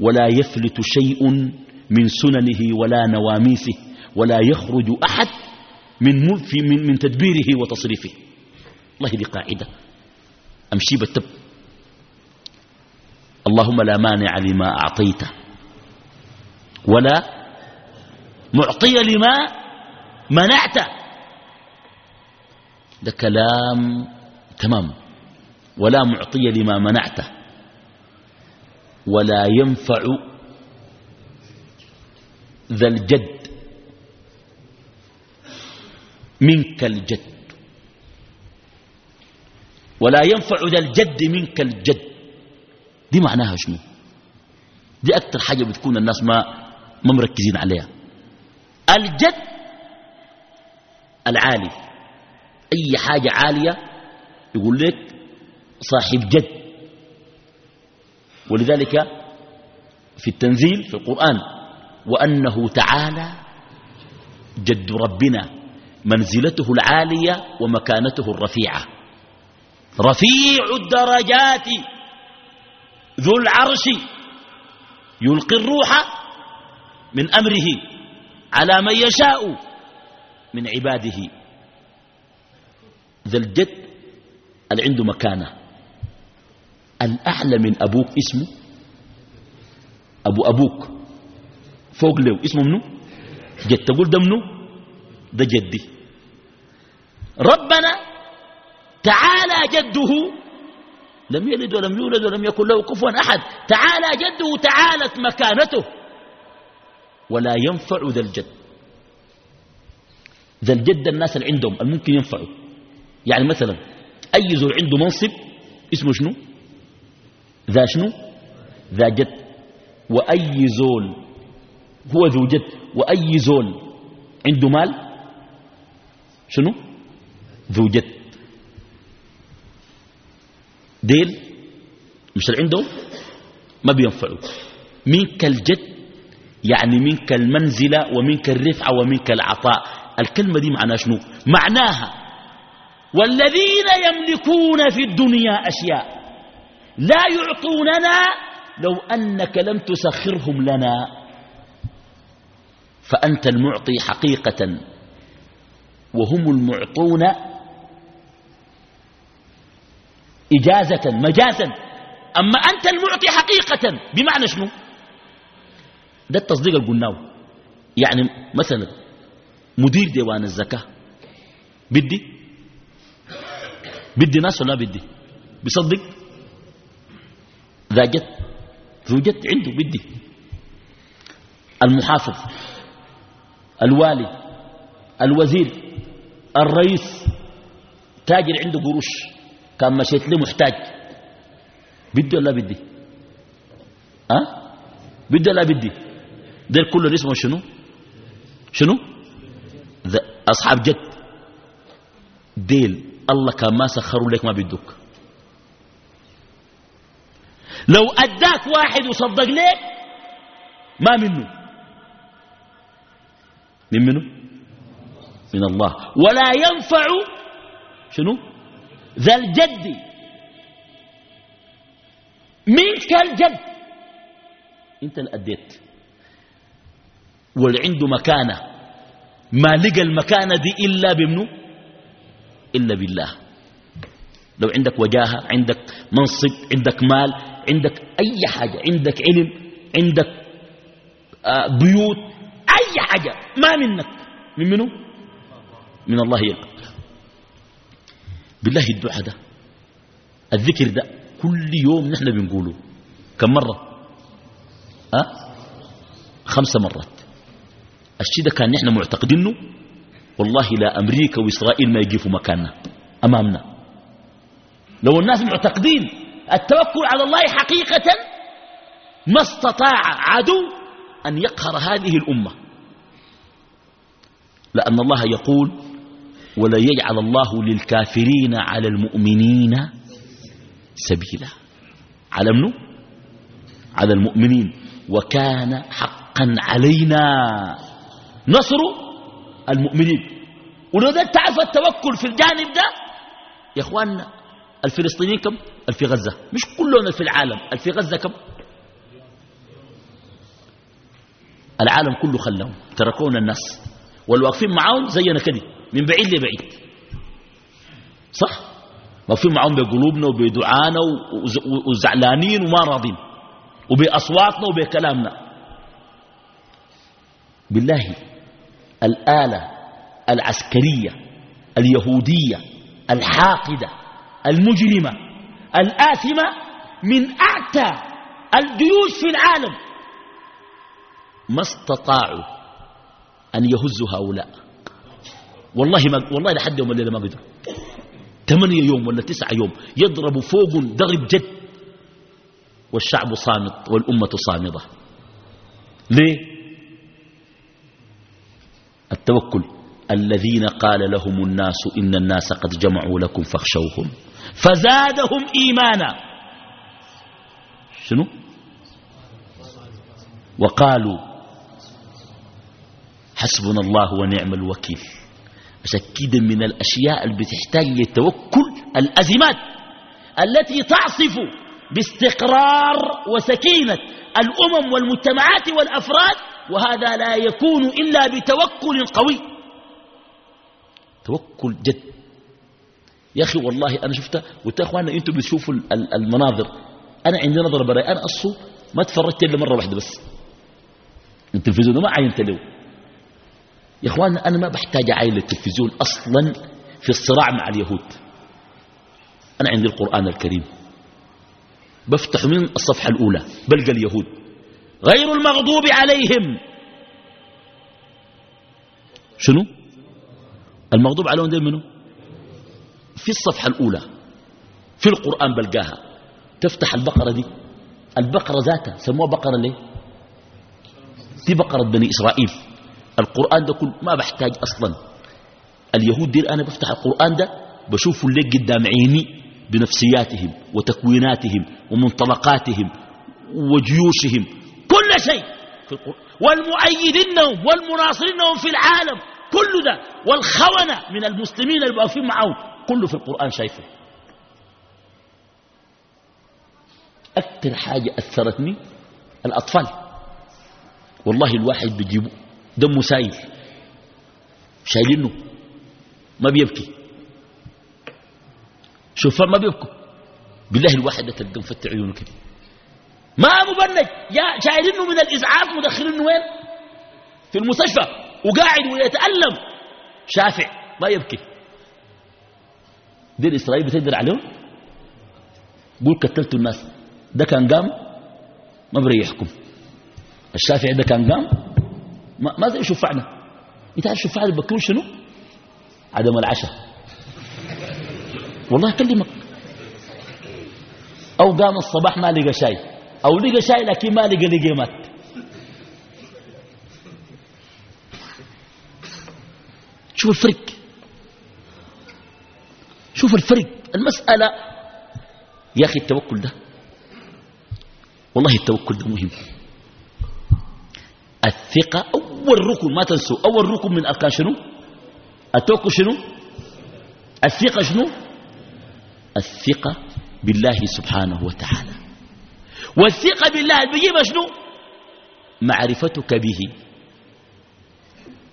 ولا يفلت شيء من سننه ولا نواميسه ولا يخرج أحد من, من, من تدبيره وتصريفه. الله دي قاعدة. أمشي بالتب. اللهم لا مانع لما أعطيته ولا معطي لما منعته ده كلام تمام. ولا معطي لما منعته ولا ينفع ذا الجد منك الجد ولا ينفع ذا الجد منك الجد. دي معناها شنو؟ دي أكتر حاجة بتكون الناس ما ما مركزين عليها. الجد العالي. أي حاجة عالية يقول لك صاحب جد. ولذلك في التنزيل في القرآن وأنه تعالى جد ربنا منزلته العالية ومكانته الرفيعة. رفيع الدرجات ذو العرش يلقي الروح من أمره على من يشاء من عباده. ذا الجد اللي عنده مكانة. الأعلى من أبوك اسمه؟ أبو أبوك. فوق له اسمه منه جد. تقول ده منه ده جدي. ربنا تعالى جده. لم يلد ولم يولد ولم يكن له كفوا أحد. تعالى جده تعالت مكانته. ولا ينفع ذا الجد. ذا الجد الناس اللي عندهم الممكن ينفعوا. يعني مثلا أي زول عنده منصب اسمه شنو؟ ذا شنو؟ ذا جد. وأي زول هو ذو جد. وأي زول عنده مال؟ شنو؟ ذو جد. ديل؟ مش اللي عندهم؟ ما بينفعوا. منك الجد يعني منك المنزلة ومنك الرفعة ومنك العطاء. الكلمة دي معناها شنو؟ معناها والذين يملكون في الدنيا أشياء. لا يعطوننا لو أنك لم تسخرهم لنا. فأنت المعطي حقيقة وهم المعطون إجازة مجازا. أما أنت المعطي حقيقة بمعنى شنو؟ ده التصديق اللي قلناه يعني مثلا مدير ديوان الزكاة بدي؟ بدي ناس ولا بدي؟ بيصدق؟ ذا جد ذو جد عنده بدي. المحافظ الوالي الوزير الرئيس تاجر عنده قروش. كان مشيت له محتاج. بدي ولا بدي؟ أه؟ بدي ولا بدي؟ دير كله اسمه شنو؟ شنو؟ أصحاب جد. ديل الله كان ما سخروا لك ما بدك لو أداك واحد وصدق لك ما منه. من منه؟ من الله. ولا ينفع شنو؟ ذا الجد. منك الجد. أنت اللي أديت. واللي عنده مكانة. ما لقى المكانة دي إلا بمنه إلا بالله. لو عندك وجاهة عندك منصب عندك مال عندك أي حاجة عندك علم عندك آه بيوت أي حاجة ما منك. من منه من الله يلقى بالله الدعاء ده الذكر ده كل يوم نحن بنقوله. كم مرة؟ أه؟ خمس مرات. الشيء ده كان نحن معتقدينه. والله لا أمريكا وإسرائيل ما يجيفوا مكاننا أمامنا. لو الناس معتقدين التوكل على الله حقيقة ما استطاع عدو أن يقهر هذه الأمة. لأن الله يقول ولا يجعل الله للكافرين على المؤمنين سبيلا على منه على المؤمنين. وكان حقا علينا نصر المؤمنين. ده تعرف التوكل في الجانب ده يا إخواننا الفلسطينيين كم؟ الفي غزة. مش كلهم في العالم. الفي غزة كم؟ العالم كله خلاهم. تركونا الناس. والواقفين معاهم زينا كده. من بعيد لبعيد. صح؟ واقفين معاهم بقلوبنا وبدعانا وزعلانين وما راضين. وبأصواتنا وبكلامنا. بالله الآلة العسكرية اليهودية الحاقدة المجرمة الآثمة من أعتى الجيوش في العالم. ما استطاعوا أن يهزوا هؤلاء. والله ما والله لحد يوم الليلة ما قدروا. ثمانية يوم ولا تسعة يوم يضربوا فوق ضرب جد والشعب صامت والأمة صامدة. ليه؟ التوكل. الذين قال لهم الناس إن الناس قد جمعوا لكم فاخشوهم. فزادهم إيمانا. شنو؟ وقالوا حسبنا الله ونعم الوكيل. عشان كده من الأشياء اللي بتحتاج للتوكل الأزمات التي تعصف باستقرار وسكينة الأمم والمجتمعات والأفراد وهذا لا يكون إلا بتوكل قوي. توكل جد. يا أخي والله أنا شفتها قلت يا أخوانا أنتم بتشوفوا المناظر. أنا عندي نظر براي أنا أصو ما تفرجت إلا مرة واحدة بس. التلفزيون ما عينت له يا أخوانا أنا ما بحتاج عين التلفزيون أصلا في الصراع مع اليهود. أنا عندي القرآن الكريم. بفتح من الصفحة الأولى بلقى اليهود. غير المغضوب عليهم. شنو؟ المغضوب عليهم دي منه في الصفحة الأولى في القرآن بلقاها. تفتح البقرة دي. البقرة ذاتها سموها بقرة ليه؟ دي بقرة بني إسرائيل. القرآن ده كل ما بحتاج أصلا. اليهود دي أنا بفتح القرآن ده بشوف اللي قدام عيني بنفسياتهم وتكويناتهم ومنطلقاتهم وجيوشهم. كل شيء في القرآن. والمؤيدين والمناصرين في العالم. كل ده. والخونة من المسلمين اللي واقفين معهم كله في القرآن شايفه. أكثر حاجة أثرتني الأطفال. والله الواحد بيجيبه دمه سايل. شايلينه ما بيبكي. شوف ما بيبكوا. بالله الواحد تلقى مفتح عيونه كده ما مبنج يا شايلينه من الإسعاف مدخلينه وين؟ في المستشفى. وقاعد ويتألم. شافع ما يبكي. دي الإسرائيل بتقدر عليهم؟ قول قتلتوا الناس. ده كان قام؟ ما بريحكم الشافعي ده كان قام؟ ما, ما زي شفعنا انت عارف شفعنا بكون شنو؟ عدم العشاء. والله أكلمك. أو قام الصباح ما لقى شاي. أو لقى شاي لكن ما لقى لقيمات شوف الفرق. شوف الفرق المسألة يا أخي التوكل ده والله التوكل ده مهم. الثقة أول ركن ما تنسوا أول ركن من أركان شنو؟ التوكل شنو؟ الثقة شنو؟ الثقة بالله سبحانه وتعالى. والثقة بالله بيجيب شنو؟ معرفتك به.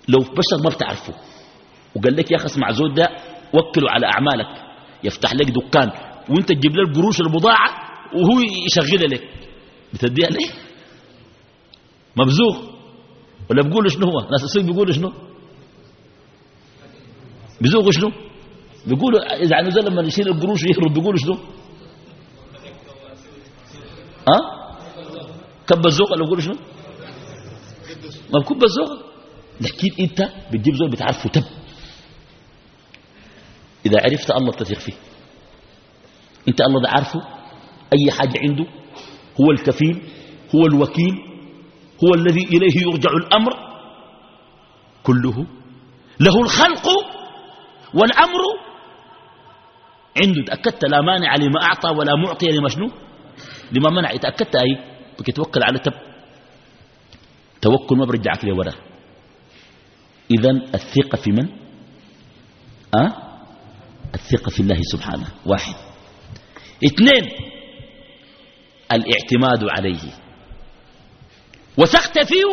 لو بشر ما بتعرفه وقال لك يا أخي اسمع زود ده وكله على أعمالك. يفتح لك دكان. وانت تجيب له القروش البضاعة وهو يشغلها لك. بتديها ليه؟ مبزوغ ولا بيقولوا شنو هو؟ ناس السوق بيقولوا شنو؟ بيزوغوا شنو؟ بيقولوا إذا عنده لما يشيل القروش ويهرب بيقولوا شنو؟ ها؟ أه؟ كب الزوق ولا بيقولوا شنو؟ ما بكب الزوق لكن انت بتجيب زول بتعرفه تب. إذا عرفت الله تثق فيه. أنت الله ده عارفه؟ أي حاجة عنده؟ هو الكفيل؟ هو الوكيل؟ هو الذي إليه يرجع الأمر؟ كله. له الخلق والأمر. عنده. تأكدت؟ لا مانع لما أعطى ولا معطي لما شنو؟ لما منع. تأكدت؟ أي. بتتوكل على تب. توكل ما برجعك لورا. إذن الثقة في من؟ أه؟ الثقة في الله سبحانه. واحد. اثنين الاعتماد عليه. وثقت فيه.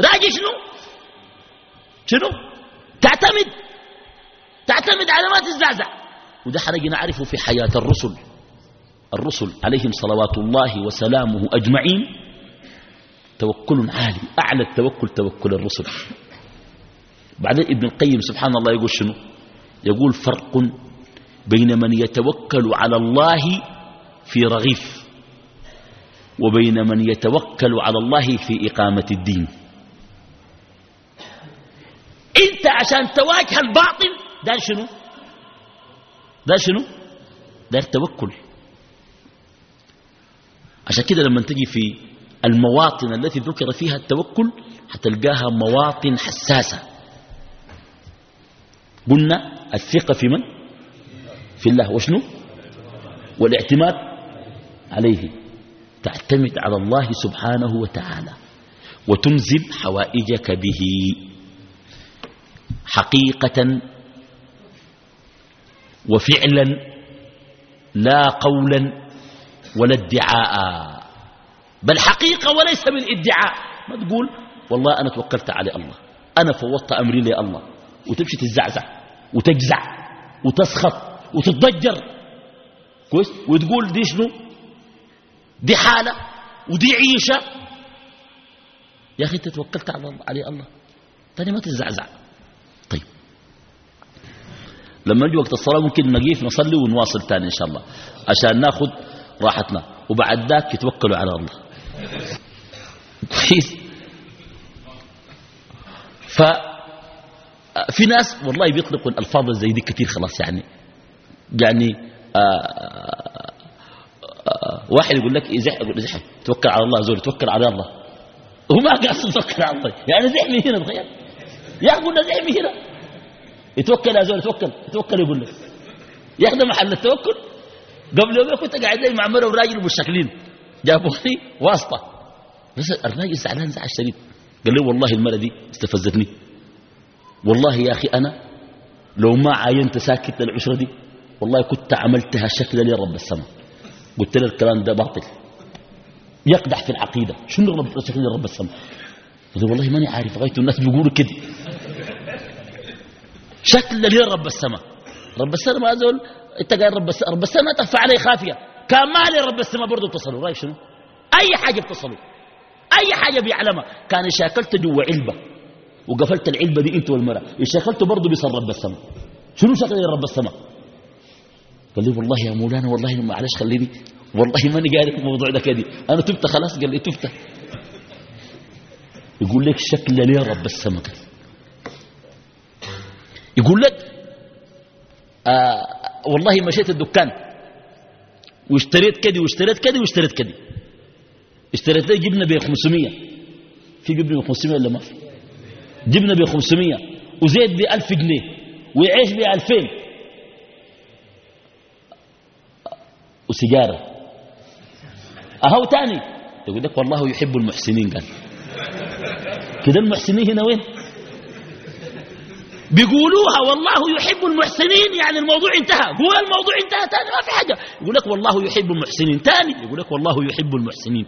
راجي شنو؟ شنو؟ تعتمد. تعتمد على ما تزعزع وده حرج نعرفه في حياة الرسل. الرسل عليهم صلوات الله وسلامه أجمعين. توكل عالي. أعلى التوكل توكل الرسل. بعدين ابن القيم سبحان الله يقول شنو؟ يقول فرق بين من يتوكل على الله في رغيف وبين من يتوكل على الله في إقامة الدين. انت عشان تواجه الباطل دار شنو؟ دار شنو؟ دار توكل. عشان كده لما تجي في المواطن التي ذكر فيها التوكل حتلقاها مواطن حساسة. قلنا الثقة في من؟ في الله. وشنو؟ والاعتماد عليه. تعتمد على الله سبحانه وتعالى. وتنزل حوائجك به. حقيقة وفعلا لا قولا ولا ادعاء. بل حقيقة وليس بالادعاء. ما تقول والله أنا توكلت على الله. أنا فوضت أمري لله. وتمشي تزعزع وتجزع وتسخط وتتضجر. كويس؟ وتقول دي شنو؟ دي حالة ودي عيشة. يا أخي توكلت على الله علي الله. تاني ما تزعزع. طيب. لما نجي وقت الصلاة ممكن نقيف نصلي ونواصل تاني إن شاء الله. عشان ناخذ راحتنا. وبعد ذاك يتوكلوا على الله. كويس؟ ففي ناس والله بيطلقوا الألفاظ زي دي كثير خلاص يعني. يعني آآ آه، آآ آه، واحد يقول لك ازح توكل على الله زول توكل على الله. هو ما قاعد يتوكل على الله. يعني زحمي هنا تخيل. يا قلنا زحمي هنا. يتوكل يا زول يتوكل يتوكل يقول لك. ياخذ محل التوكل. قبل يومين كنت قاعد لي مع مرة وراجل مشكلين جابوني واسطة. بس الراجل زعلان زعل شديد. قال لي والله المرة دي استفزتني. والله يا أخي أنا لو ما عاينت ساكت العشرة دي والله كنت عملتها شكل لرب السماء. قلت له الكلام ده باطل. يقدح في العقيدة. شنو رب شكل لرب السماء؟ قلت والله ماني عارف غايته الناس بيقولوا كده. شكل لرب السماء. رب السماء ما زول انت قال رب السماء رب السماء تخفى عليه خافية. كان مالي رب السماء برضه اتصلوا. رأيك شنو؟ أي حاجة بتصلوا. أي حاجة بيعلمها. كان شاكلت جوا علبة. وقفلت العلبة دي انت والمرأة. شاكلته برضه بيصل رب السماء. شنو شكل رب السماء؟ قال لي والله يا مولانا والله معلش خليني والله ماني قاري الموضوع ده كده. أنا تبت خلاص قال لي تبت. يقول لك شكل لي رب السماء يقول لك آه والله مشيت الدكان. واشتريت كدي واشتريت كدي واشتريت كدي اشتريت لي جبنه ب 500 في جبنه ب 500 ولا ما في؟ جبنه ب 500 وزيت ب 1000 جنيه وعيش ب 2000 وسيجارة. أهو تاني. يقول لك والله يحب المحسنين قال. كده المحسنين هنا وين؟ بيقولوها والله يحب المحسنين يعني الموضوع انتهى. هو الموضوع انتهى تاني ما في حاجة. يقول لك والله يحب المحسنين تاني. يقول لك والله يحب المحسنين.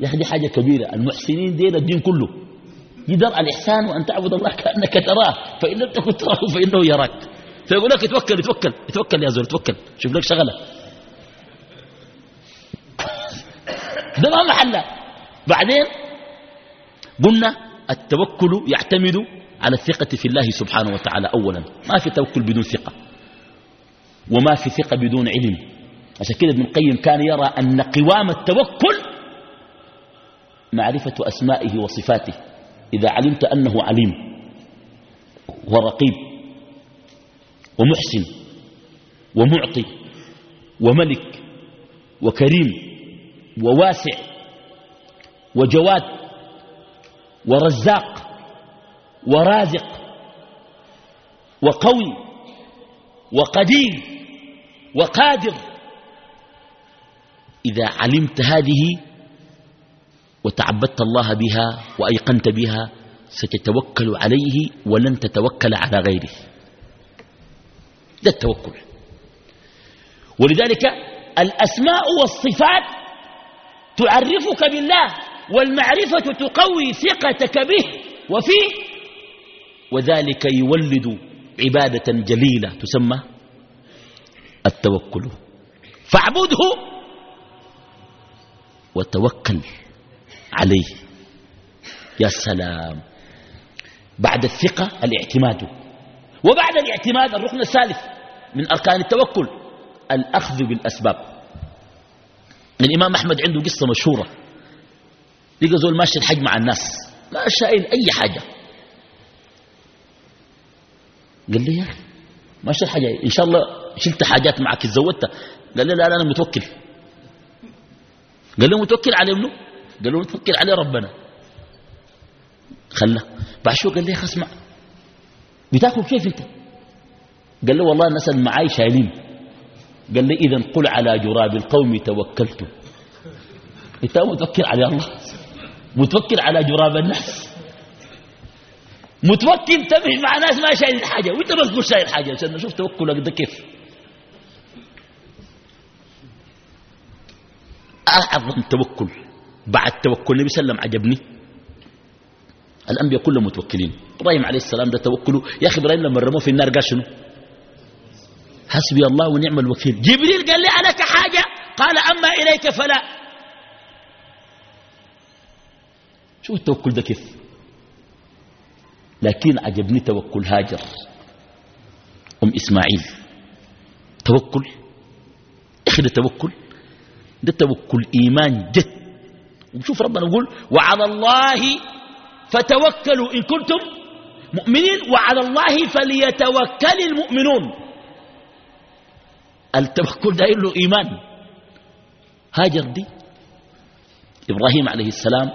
يا أخي دي حاجة كبيرة. المحسنين دين الدين كله. يدر الإحسان وأن تعبد الله كأنك تراه فإن لم تكن تراه فإنه يراك. فيقول لك اتوكل اتوكل اتوكل يا زول اتوكل. شوف لك شغلة. ده ما محله. بعدين قلنا التوكل يعتمد على الثقة في الله سبحانه وتعالى أولا. ما في توكل بدون ثقة. وما في ثقة بدون علم. عشان كده ابن القيم كان يرى أن قوام التوكل معرفة أسمائه وصفاته. إذا علمت أنه عليم ورقيب ومحسن ومعطي وملك وكريم وواسع وجواد ورزاق ورازق وقوي وقدير وقادر إذا علمت هذه وتعبدت الله بها وأيقنت بها ستتوكل عليه ولن تتوكل على غيره. ده التوكل. ولذلك الأسماء والصفات تعرفك بالله والمعرفة تقوي ثقتك به وفيه وذلك يولد عبادة جليلة تسمى التوكل. فاعبده وتوكل. عليه. يا سلام. بعد الثقة الاعتماد. وبعد الاعتماد الركن الثالث من أركان التوكل الأخذ بالأسباب. الإمام أحمد عنده قصة مشهورة. لقى زول ماشي الحج مع الناس ما شايل أي حاجة. قال لي يا ماشي الحاجة إن شاء الله شلت حاجات معك تزودتها قال لي لا لا أنا متوكل. قال له متوكل على منه قال له متوكل عليه ربنا. خلى بعد شو قال لي اسمع بتاكل كيف أنت؟ قال له والله الناس معاي شايلين. قال لي إذا قل على جراب القوم توكلت. أنت متوكل على الله. متوكل على جراب الناس. متوكل تمشي مع ناس ما شايل حاجة وأنت ما تقول شايل حاجة عشان نشوف توكلك ده كيف. أعظم توكل. بعد توكل النبي صلى الله عليه وسلم عجبني. الأنبياء كلهم متوكلين. إبراهيم عليه السلام ده توكله. يا أخي إبراهيم لما رموه في النار قال شنو؟ حسبي الله ونعم الوكيل. جبريل قال لي عليك حاجة قال أما إليك فلا. شو التوكل ده كيف؟ لكن عجبني توكل هاجر. أم إسماعيل. توكل. إخي ده توكل. ده توكل إيمان جد. وشوف ربنا يقول وعلى الله فتوكلوا إن كنتم مؤمنين وعلى الله فليتوكل المؤمنون. التوكل ده له إيمان. هاجر دي. إبراهيم عليه السلام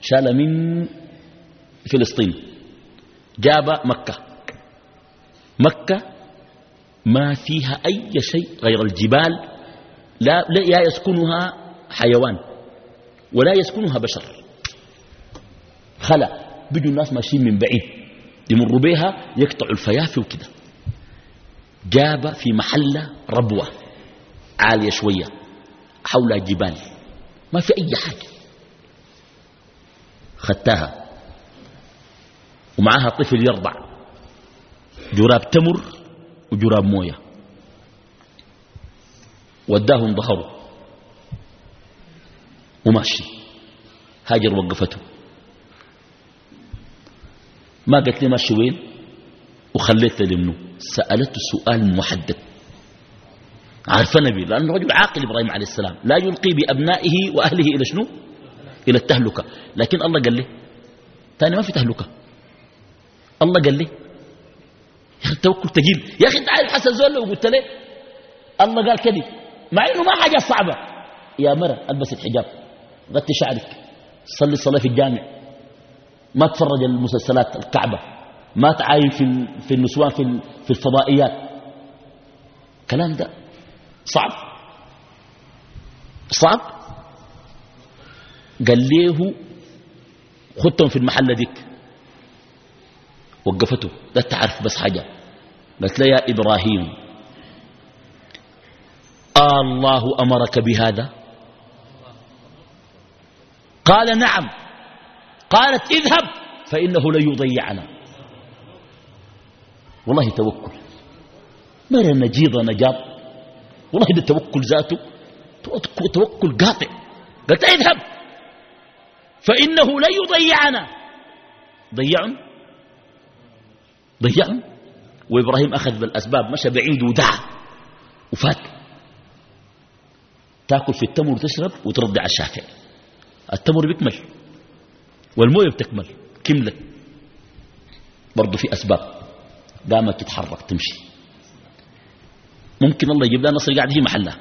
شال من فلسطين جاب مكة. مكة ما فيها أي شيء غير الجبال لا, لا يسكنها حيوان. ولا يسكنها بشر. خلا بيجوا الناس ماشيين من بعيد يمروا بها يقطعوا الفيافي وكده. جاب في محلة ربوة عالية شوية حولها جبال ما في أي حاجة. خدتها ومعها طفل يرضع. جراب تمر وجراب موية. وداهم ظهره وماشي. هاجر وقفته. ما قالت لي ماشي وين؟ وخليت لمنه سألته سؤال محدد. عارف نبي لأنه رجل عاقل إبراهيم عليه السلام. لا يلقي بأبنائه وأهله إلى شنو؟ إلى التهلكة. لكن الله قال له ثاني ما في تهلكة. الله قال لي يا أخي التوكل تقيل. يا أخي أنت عارف حسن زول لو قلت له الله قال كذب مع إنه ما حاجة صعبة. يا مرة ألبس الحجاب. غطي شعرك. صلي الصلاة في الجامع. ما تفرج المسلسلات الكعبة. ما تعاين في في النسوان في في الفضائيات. كلام ده صعب. صعب. قال له خدتهم في المحل ديك؟ وقفته. لا تعرف بس حاجة. قالت له يا إبراهيم آه الله أمرك بهذا؟ قال نعم. قالت اذهب فإنه لن يضيعنا والله توكل. مرة نجيضة نجاط والله ده توكل ذاته. توكل قاطع. قالت اذهب. فإنه لن يضيعنا ضيعن؟ ضيعن؟ وإبراهيم أخذ بالأسباب مشى بعيد ودعا وفات. تاكل في التمر وتشرب وترد على الشافع التمر بيكمل والمويه بتكمل كملت برضه في أسباب. قامت تتحرك تمشي. ممكن الله يجيب لها نصر قاعد في محلها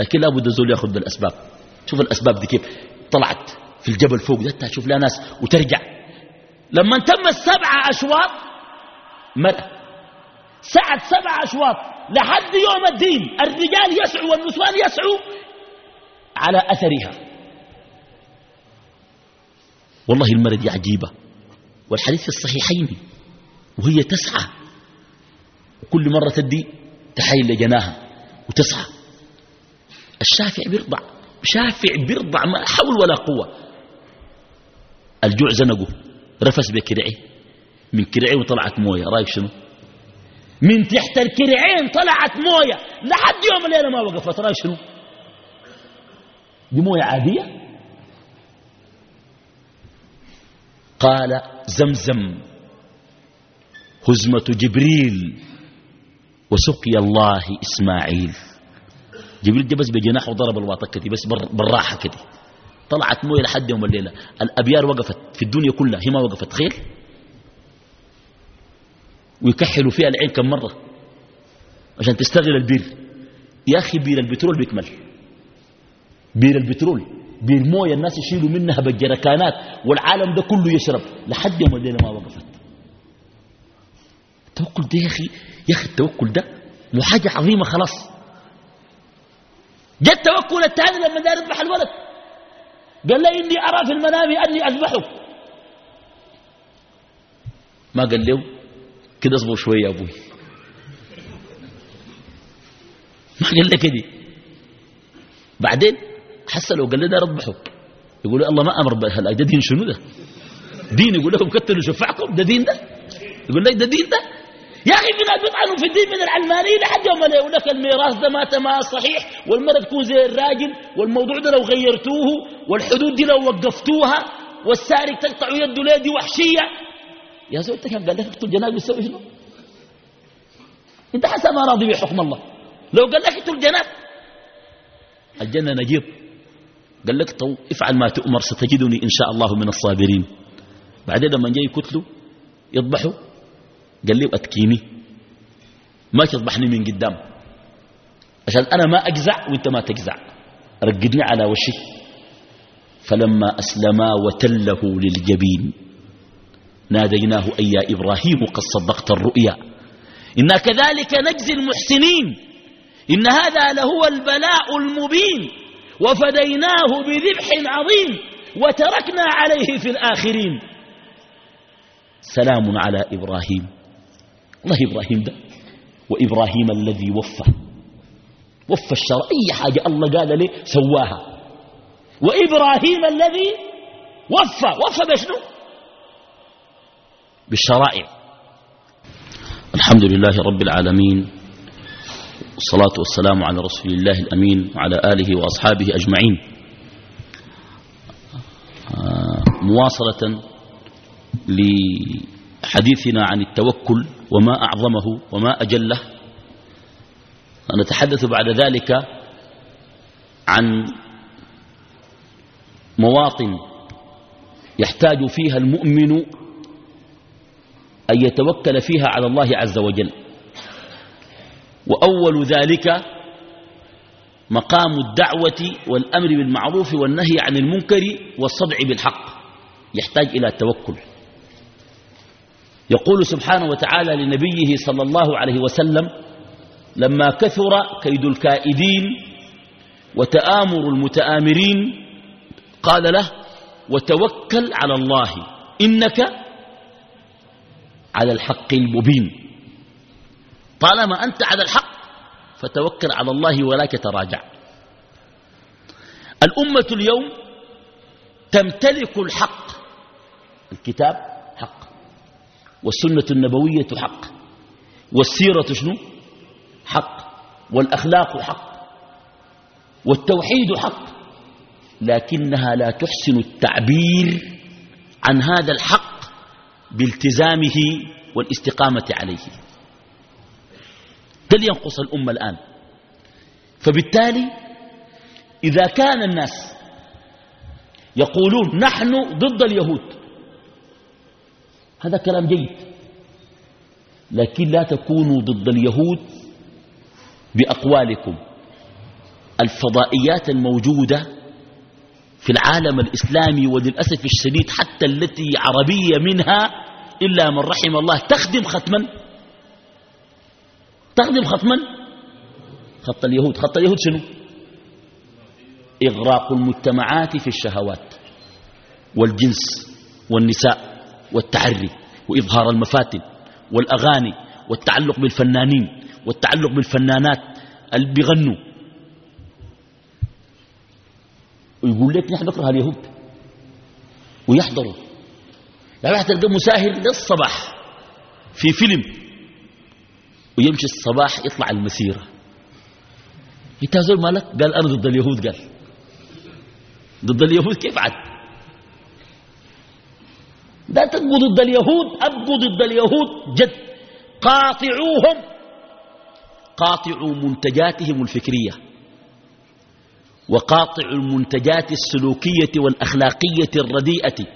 لكن لابد الزول يأخذ بالأسباب. شوف الأسباب دي كيف؟ طلعت في الجبل فوق ده تشوف لها ناس وترجع. لما تم السبعة أشواط مرأة. سعد سبع أشواط لحد يوم الدين الرجال يسعوا والنسوان يسعوا على أثرها. والله المرة دي عجيبة والحديث في الصحيحين وهي تسعى وكل مرة تدي تحيل لجناها وتسعى الشافع بيرضع شافع بيرضع ما حول ولا قوة. الجوع زنقه رفس بكرعه. من كرعه وطلعت موية رأيك شنو؟ من تحت الكرعين طلعت موية. لحد يوم الليلة ما وقفت رأيك شنو؟ دي موية عادية؟ قال زمزم هزمة جبريل وسقي الله إسماعيل. جبريل جا بس بجناح وضرب الواطة كده بس بالراحة كده. طلعت موية لحد يوم الليلة. الأبيار وقفت في الدنيا كلها هي ما وقفت خير ويكحلوا فيها العين كم مرة عشان تستغل البير. يا أخي بير البترول بيكمل. بير البترول. بير مويه الناس يشيلوا منها بالجركانات والعالم ده كله يشرب. لحد يوم الليلة ما وقفت. التوكل ده يا أخي يا أخي التوكل ده مو حاجة عظيمة خلاص. جاء التوكل الثاني لما دار يذبح الولد. قال لي إني أرى في المنام أني أذبحه. ما قال له؟ كده اصبر شوية يا أبوي. ما قال لي كده. بعدين حس لو قال لي ده ربحه يقول الله ما أمر بهلا ده دين شنو ده؟ دين. يقول لكم كتلوا شفعكم ده دين ده. يقول لك ده دين ده. يا أخي في ناس بيطعنوا في الدين من العلمانيين لحد يوم يقول لك الميراث ده ما ما صحيح. والمرأة تكون زي الراجل. والموضوع ده لو غيرتوه. والحدود دي لو وقفتوها. والسارق تقطع يده ليه دي وحشية. يا زول انت كان قال لك اقتل جناب يسوي شنو؟ انت حسب ما راضي بحكم الله. لو قال لك اقتل جناب الجنة نجيب. قال لك طو افعل ما تؤمر ستجدني إن شاء الله من الصابرين. بعدين لما جاي يقتلوا يذبحوا قال لي أتكيني. ما تذبحني من قدام. عشان أنا ما أجزع وأنت ما تجزع. رقدني على وشي. فلما أسلما وتله للجبين ناديناه أي يا إبراهيم قد صدقت الرؤيا. إنا كذلك نجزي المحسنين. إن هذا لهو البلاء المبين. وفديناه بذبح عظيم وتركنا عليه في الآخرين. سلام على إبراهيم. الله إبراهيم ده وإبراهيم الذي وفى. وفى الشرع. أي حاجة الله قال لي سواها. وإبراهيم الذي وفى. وفى بشنو؟ بالشرائع. الحمد لله رب العالمين. والصلاة والسلام على رسول الله الأمين وعلى آله وأصحابه أجمعين. مواصلة لحديثنا عن التوكل وما أعظمه وما أجله. نتحدث بعد ذلك عن مواطن يحتاج فيها المؤمن أن يتوكل فيها على الله عز وجل. وأول ذلك مقام الدعوة والأمر بالمعروف والنهي عن المنكر والصدع بالحق. يحتاج إلى التوكل يقول سبحانه وتعالى لنبيه صلى الله عليه وسلم لما كثر كيد الكائدين وتآمر المتآمرين قال له وتوكل على الله إنك على الحق المبين. طالما أنت على الحق فتوكل على الله ولا تتراجع. الأمة اليوم تمتلك الحق. الكتاب حق والسنة النبوية حق والسيرة شنو؟ حق والأخلاق حق والتوحيد حق لكنها لا تحسن التعبير عن هذا الحق بالتزامه والاستقامة عليه. ده ينقص الأمة الآن. فبالتالي إذا كان الناس يقولون نحن ضد اليهود هذا كلام جيد. لكن لا تكونوا ضد اليهود بأقوالكم. الفضائيات الموجودة في العالم الإسلامي وللأسف الشديد حتى التي عربية منها إلا من رحم الله تخدم ختما. تخدم ختما خط اليهود. خط اليهود شنو؟ إغراق المجتمعات في الشهوات والجنس والنساء والتعري وإظهار المفاتن والأغاني والتعلق بالفنانين والتعلق بالفنانات اللي بيغنوا. ويقول لك نحن نكره اليهود ويحضروا. لا واحد تلقى مساهر للصباح في فيلم ويمشي الصباح يطلع المسيرة. انت مالك؟ قال أنا ضد اليهود قال. ضد اليهود كيف عاد؟ لا تبقوا ضد اليهود أبقوا ضد اليهود جد. قاطعوهم. قاطعوا منتجاتهم الفكرية. وقاطعوا المنتجات السلوكية والأخلاقية الرديئة.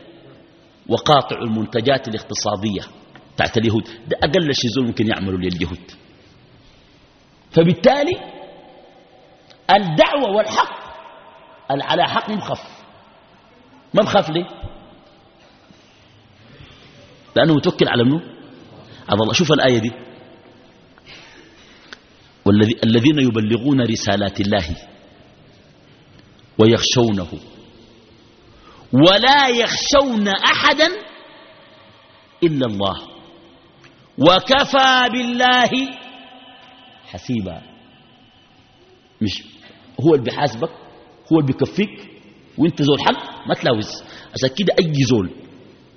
وقاطعوا المنتجات الاقتصادية. بتاعت اليهود. ده أقل شيء زول ممكن يعملوا لليهود. فبالتالي الدعوة والحق على حق مخف ما بخاف ليه؟ لأنه متوكل على منه على الله. شوف الآية دي. والذي الذين يبلغون رسالات الله ويخشونه ولا يخشون أحدا إلا الله. وكفى بالله حسيبا. مش هو اللي بيحاسبك هو اللي بيكفيك وانت زول حق ما تلاوز. عشان كده أي زول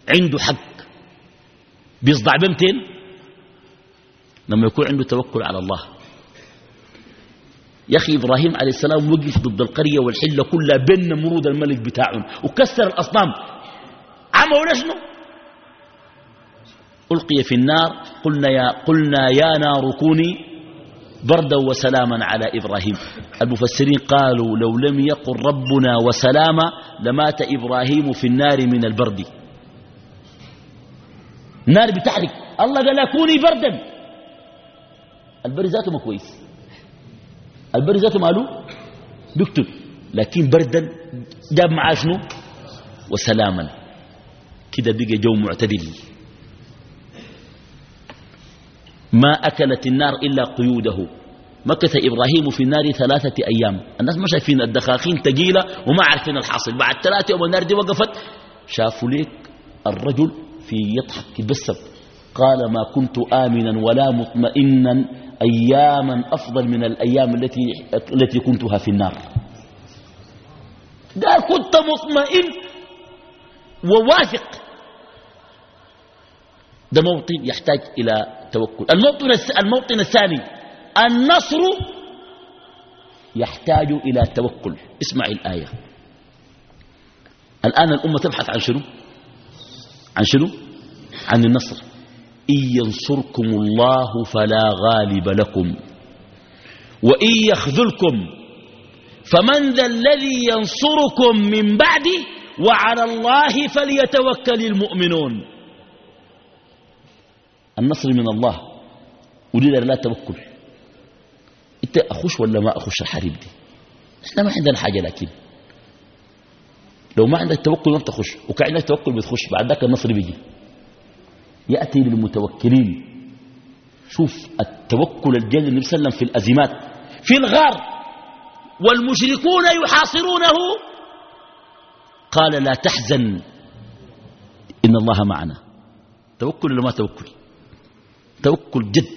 عنده حق بيصدع بمتين لما يكون عنده توكل على الله. يا أخي إبراهيم عليه السلام وقف ضد القرية والحلة كلها بين نمرود الملك بتاعهم وكسر الأصنام. عملوا شنو؟ ألقي في النار قلنا يا, قلنا يا نار كوني بردا وسلاما على إبراهيم. المفسرين قالوا لو لم يقل ربنا وسلاما لمات إبراهيم في النار من البرد. نار بتحرق. الله قال كوني بردا. البرد ذاته ما كويس. البرد ذاته ماله؟ بيكتب لكن بردا جاب معاه شنو؟ وسلاما. كده بقى جو معتدل. ما أكلت النار إلا قيوده. مكث إبراهيم في النار ثلاثة أيام. الناس ما شايفين الدخاخين تقيلة وما عارفين الحاصل. بعد ثلاثة يوم النار دي وقفت. شافوا ليك الرجل في يضحك يتبسم قال ما كنت آمنا ولا مطمئنا أياما أفضل من الأيام التي, التي كنتها في النار. قال كنت مطمئن وواثق. ده موطن يحتاج إلى توكل الموطن, الموطن الثاني. النصر يحتاج إلى توكل. اسمع الآية. الآن الأمة تبحث عن شنو؟ عن شنو؟ عن النصر. إن ينصركم الله فلا غالب لكم. وإن يخذلكم فمن ذا الذي ينصركم من بعد وعلى الله فليتوكل المؤمنون. النصر من الله. ولذا لا توكل. إنت اخش ولا ما اخش الحريب دي؟ إحنا ما عندنا حاجة لكن. لو ما عندك توكل ما بتخش وكأن عندك توكل بتخش بعد ذاك النصر بيجي. يأتي للمتوكلين شوف التوكل الجل النبي صلى الله عليه وسلم في الأزمات. في الغار. والمشركون يحاصرونه. قال لا تحزن. إن الله معنا. توكل ولا ما توكل؟ توكل جد.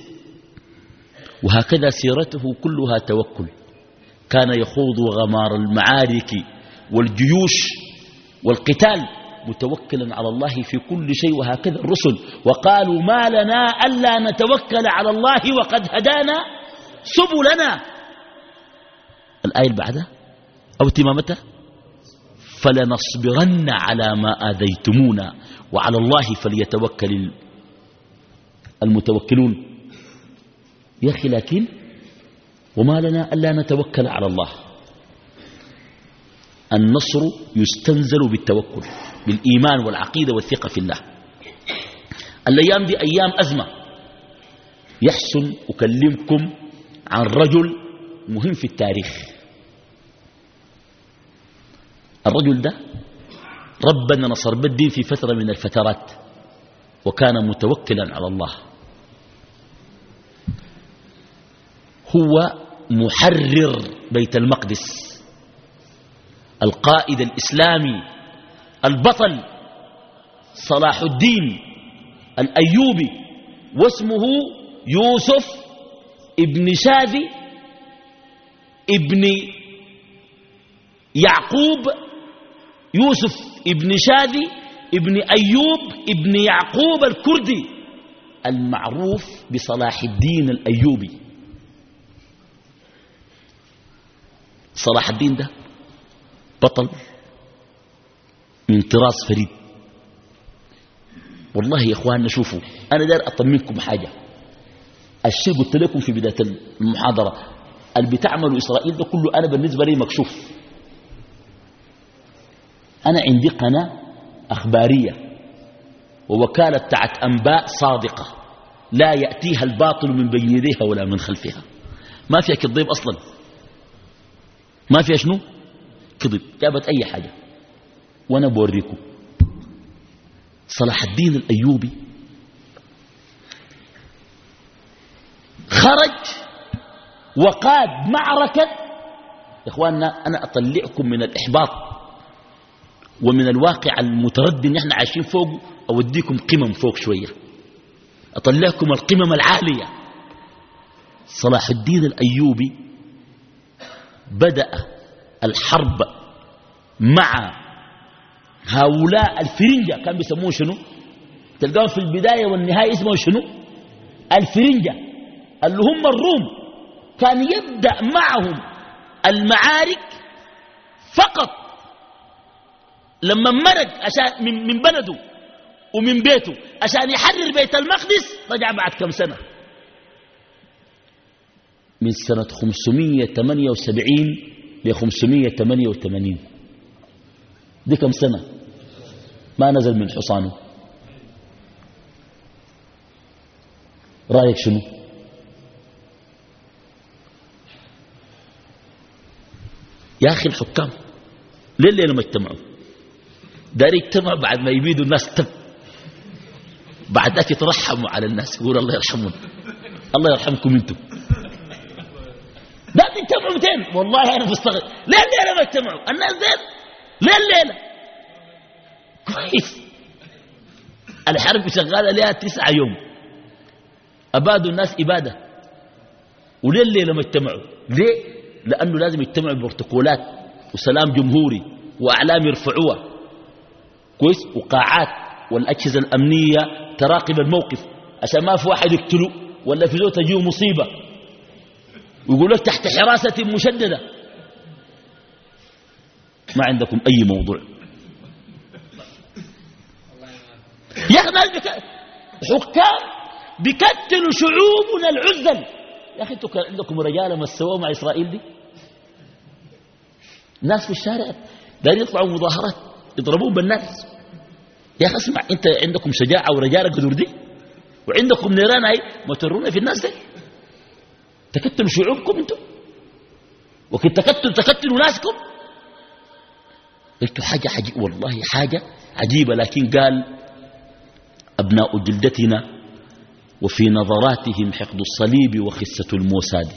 وهكذا سيرته كلها توكل. كان يخوض غمار المعارك والجيوش والقتال متوكلا على الله في كل شيء وهكذا الرسل. وقالوا ما لنا ألا نتوكل على الله وقد هدانا سبلنا. الآية اللي بعدها؟ أو تمامتها؟ فلنصبرن على ما آذيتمونا وعلى الله فليتوكل المتوكلون. يا أخي لكن وما لنا ألا نتوكل على الله. النصر يستنزل بالتوكل بالإيمان والعقيدة والثقة في الله. الأيام دي أيام أزمة. يحسن أكلمكم عن رجل مهم في التاريخ. الرجل ده ربنا نصر بالدين في فترة من الفترات. وكان متوكلا على الله. هو محرر بيت المقدس. القائد الإسلامي البطل صلاح الدين الأيوبي واسمه يوسف ابن شاذي ابن يعقوب يوسف ابن شاذي ابن أيوب ابن يعقوب الكردي المعروف بصلاح الدين الأيوبي. صلاح الدين ده بطل من طراز فريد. والله يا اخواننا شوفوا أنا داير اطمنكم حاجة. الشيء قلت لكم في بداية المحاضرة اللي بتعملوا إسرائيل ده كله أنا بالنسبة لي مكشوف. أنا عندي قناة أخبارية ووكالة تاعت أنباء صادقة لا يأتيها الباطل من بين يديها ولا من خلفها. ما فيها كذب أصلا. ما فيها شنو؟ كذب جابت أي حاجة. وأنا بوريكم صلاح الدين الأيوبي. خرج وقاد معركة. يا إخواننا أنا أطلعكم من الإحباط. ومن الواقع المتردد نحن عايشين فوق أوديكم قمم فوق شوية. أطلعكم القمم العالية. صلاح الدين الأيوبي بدأ الحرب مع هؤلاء الفرنجة. كان بيسموه شنو؟ تلقاهم في البداية والنهاية اسمه شنو؟ الفرنجة. اللي هم الروم. كان يبدأ معهم المعارك فقط. لما مرق عشان من, من بلده ومن بيته عشان يحرر بيت المقدس رجع بعد كم سنة. من سنة 578 ل 588 دي كم سنة؟ ما نزل من حصانه. رأيك شنو؟ يا أخي الحكام ليه اللي لما اجتمعوا؟ داري اجتمعوا بعد ما يبيدوا الناس تب. بعد ذاك يترحموا على الناس. يقول الله يرحمون الله يرحمكم أنتم. لا تجتمعوا متين. والله أنا بستغرب ليه الليلة ما اجتمعوا؟ الناس دين ليه الليلة؟ كويس. الحرب شغالة لها تسعة يوم. أبادوا الناس إبادة. وليه الليلة ما اجتمعوا؟ ليه؟ لأنه لازم يجتمعوا ببروتوكولات وسلام جمهوري وأعلام يرفعوها. كويس وقاعات والأجهزة الأمنية تراقب الموقف عشان ما في واحد يقتله ولا في زول تجيه مصيبة. ويقول لك تحت حراسة مشددة. ما عندكم أي موضوع؟ يا بك... حكام بيكتلوا شعوبنا العزل. يا أخي أنتوا كان عندكم رجاله مسووا مع إسرائيل دي؟ ناس في الشارع دايرين يطلعوا مظاهرات. يضربون بالناس. يا أخي اسمع أنت عندكم شجاعة ورجالة قدر دي؟ وعندكم نيران هاي؟ ما ترونا في الناس دي؟ تكتلوا شعوبكم أنتم؟ وكنت تكتلوا تكتلوا ناسكم؟ قلت حاجة حاجة والله حاجة عجيبة لكن قال أبناء جلدتنا وفي نظراتهم حقد الصليب وخسه الموساد.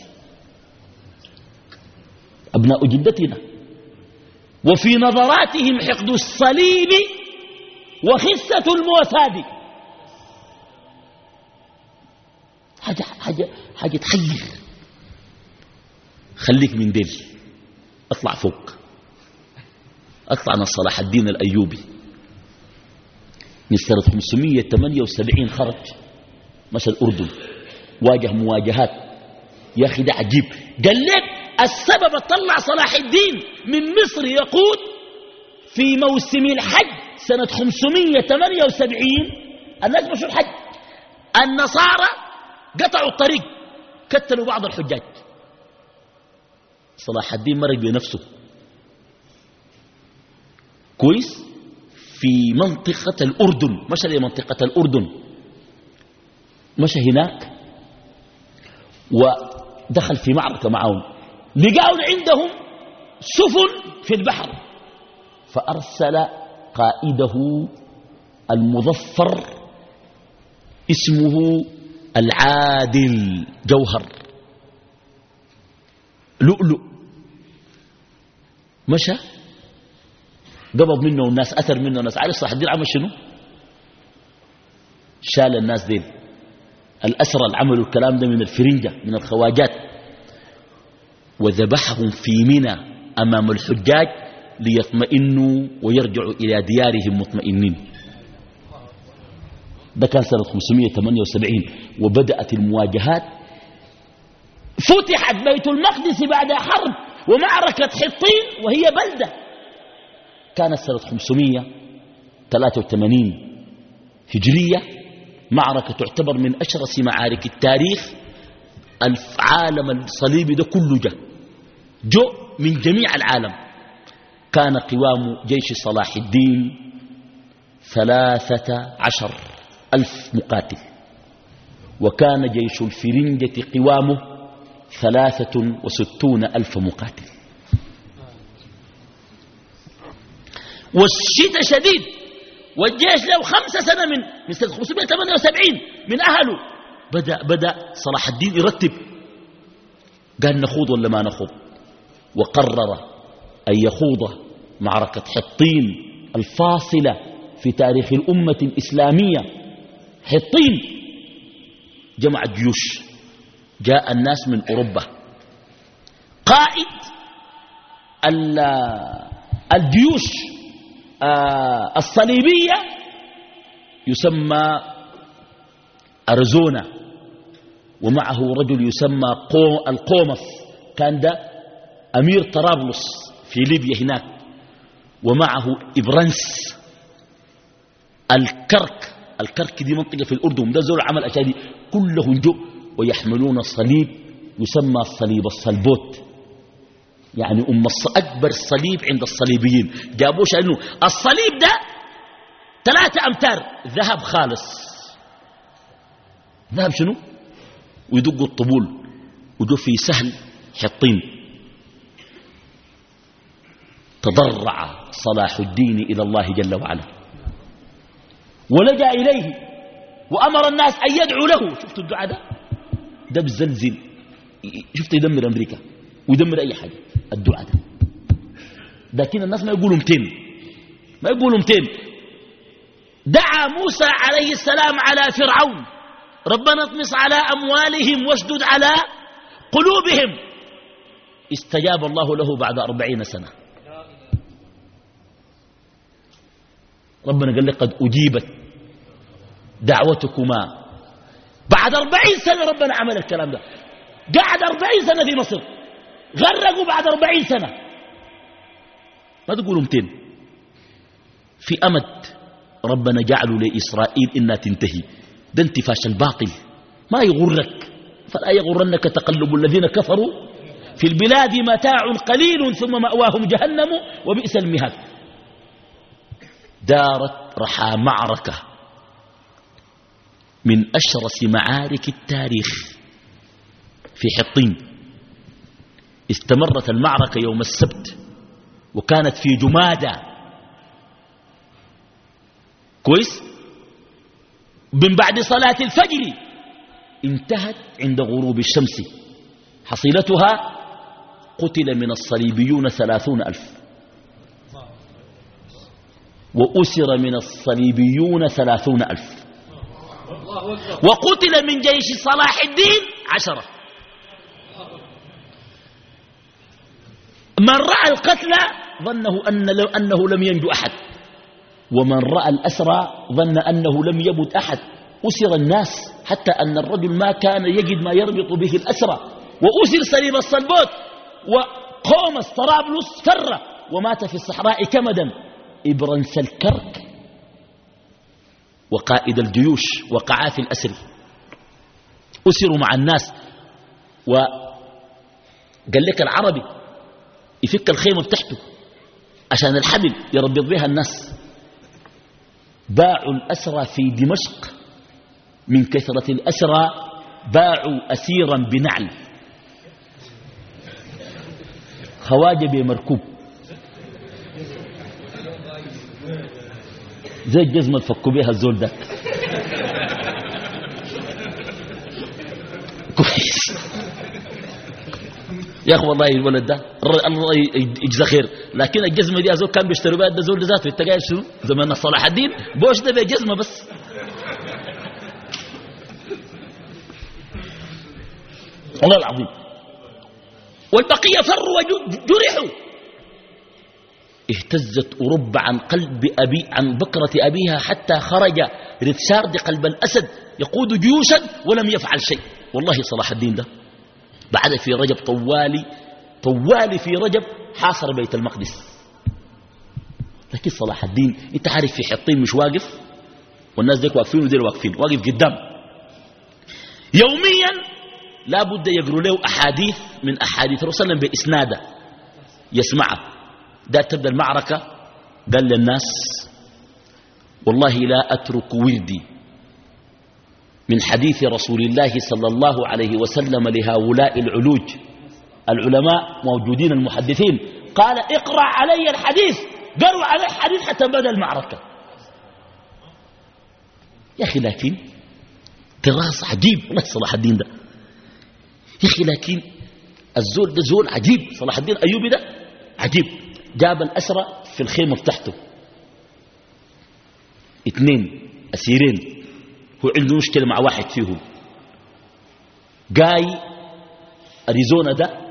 أبناء جلدتنا. وفي نظراتهم حقد الصليب وخسة الموساد حاجة, حاجة, حاجة تحير خليك من ديل. اطلع فوق. اطلع من صلاح الدين الأيوبي. من سنة 578 خرج. مشى الأردن. واجه مواجهات. يا أخي ده عجيب. قال لك السبب طلع صلاح الدين من مصر يقود في موسم الحج سنة 578 الناس مشوا الحج؟ النصارى قطعوا الطريق كتلوا بعض الحجاج. صلاح الدين مرق بنفسه. كويس؟ في منطقة الأردن. مشى لمنطقة الأردن. مشى هناك ودخل في معركة معهم. لقاوا عندهم سفن في البحر. فأرسل قائده المظفر اسمه العادل جوهر. لؤلؤ. مشى. قبض منه الناس أثر منه الناس. عارف صح الدين عمل شنو؟ شال الناس دين الأسرى اللي عملوا الكلام ده من الفرنجة من الخواجات. وذبحهم في منى أمام الحجاج ليطمئنوا ويرجعوا إلى ديارهم مطمئنين. ده كان سنة 578 وبدأت المواجهات. فتحت بيت المقدس بعد حرب ومعركة حطين وهي بلدة. كانت سنة 583 هجرية. معركة تعتبر من أشرس معارك التاريخ. العالم الصليبي ده كله جه. جو من جميع العالم. كان قوام جيش صلاح الدين ثلاثة عشر ألف مقاتل. وكان جيش الفرنجة قوامه ثلاثة وستون ألف مقاتل. والشتاء شديد. والجيش له خمسة سنة من من سنة 578 من أهله. بدأ, بدأ صلاح الدين يرتب. قال نخوض ولا ما نخوض؟ وقرر أن يخوض معركة حطين الفاصلة في تاريخ الأمة الإسلامية. حطين جمع الجيوش جاء الناس من أوروبا. قائد الجيوش آه، الصليبية يسمى أرزونا. ومعه رجل يسمى القومف. كان ده أمير طرابلس في ليبيا هناك. ومعه إبرنس الكرك. الكرك دي منطقة في الأردن. ده زول عمل أشياء كلهم جو ويحملون صليب يسمى صليب الصلبوت. يعني أم أكبر صليب عند الصليبيين. جابوش أنه الصليب ده ثلاثة أمتار. ذهب خالص. ذهب شنو؟ ويدقوا الطبول وجو في سهل حطين. تضرع صلاح الدين إلى الله جل وعلا. ولجأ إليه وأمر الناس أن يدعوا له. شفتوا الدعاء ده؟ ده بزلزل شفت يدمر أمريكا ويدمر أي حاجة؟ الدعاء ده. لكن الناس ما يقولوا 200 ما يقولوا 200 دعا موسى عليه السلام على فرعون. ربنا اطمس على أموالهم واشدد على قلوبهم. استجاب الله له بعد أربعين سنة. ربنا قال لك قد أجيبت دعوتكما. بعد أربعين سنة ربنا عمل الكلام ده. قعد أربعين سنة في مصر. غرقوا بعد أربعين سنة. ما تقولوا متين. في أمد ربنا جعله لإسرائيل إنها تنتهي. ده انتفاش الباطل. ما يغرك. فلا يغرنك تقلب الذين كفروا. في البلاد متاع قليل ثم مأواهم جهنم وبئس المهاد. دارت رحى معركة من أشرس معارك التاريخ في حطين. استمرت المعركة يوم السبت وكانت في جمادة كويس؟ من بعد صلاة الفجر. انتهت عند غروب الشمس. حصيلتها قتل من الصليبيون ثلاثون ألف. وأسر من الصليبيون ثلاثون ألف. وقتل من جيش صلاح الدين عشرة. من رأى القتلى ظنه أن أنه لم ينجو أحد. ومن رأى الأسرى ظن أنه لم يبد أحد. أسر الناس حتى أن الرجل ما كان يجد ما يربط به الأسرى. وأسر سليم الصلبوت وقوم الطرابلس فر ومات في الصحراء كمدا. إبرنس الكرك وقائد الجيوش وقعات الأسر. أسروا مع الناس. وقال لك العربي يفك الخيمة بتاعته عشان الحبل يربط بها الناس. باعوا الأسرى في دمشق من كثرة الأسرى باعوا أسيرا بنعل. خواجة بمركوب زي الجزمة تفكوا بها الزول ده. يا أخي والله الولد ده الله يجزاه خير. لكن الجزمه دي ازول كان بيشتروا بها ده زول ذاته. انت قايل شنو؟ زمان صلاح الدين. بوش ده بجزمه بس. والله العظيم. والبقية فروا وجرحوا اهتزت أوروبا عن قلب أبي عن بكرة أبيها حتى خرج ريتشارد قلب الأسد يقود جيوشا ولم يفعل شيء. والله صلاح الدين ده. بعد في رجب طوالي طوالي في رجب حاصر بيت المقدس. لكن صلاح الدين انت عارف في حطين مش واقف؟ والناس ديك واقفين ودير واقفين واقف قدام. يوميا لا بد يقروا له أحاديث من أحاديث الرسول بإسناده. يسمعها ده تبدأ المعركة قال للناس والله لا أترك وردي. من حديث رسول الله صلى الله عليه وسلم لهؤلاء العلوج. العلماء موجودين المحدثين. قال اقرأ علي الحديث. قروا علي الحديث حتى بدأ المعركة. يا أخي لكن طراز عجيب. الله صلاح الدين ده. يا أخي لكن الزول ده زول عجيب. صلاح الدين أيوبي ده عجيب. جاب الأسرى في الخيمة بتاعته. اثنين أسيرين. هو عنده مشكلة مع واحد فيهم. جاي أريزونا ده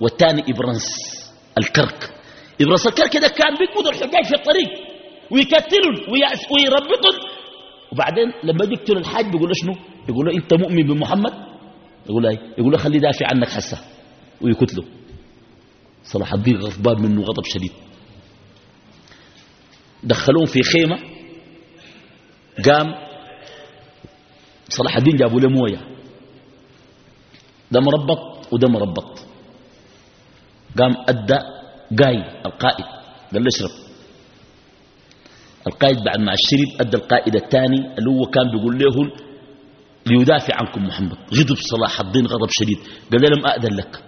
والثاني إبرانس الكرك. إبرانس الكرك ده كان بيقبض الحجاج في الطريق ويكتلهم ويربطهم. وبعدين لما يقتل الحاج بيقول له شنو؟ يقول له أنت مؤمن بمحمد؟ يقول له يقول له خليه دافع عنك حسه ويقتله. صلاح الدين غضبان منه غضب شديد. دخلوهم في خيمة قام صلاح الدين جابوا له موية. ده مربط وده مربط قام أدى قايد القائد قال له اشرب. القائد بعد ما الشرب أدى القائد الثاني اللي هو كان بيقول لهم ليدافع عنكم محمد. غضب صلاح الدين غضب شديد. قال لي لم أأذن لك.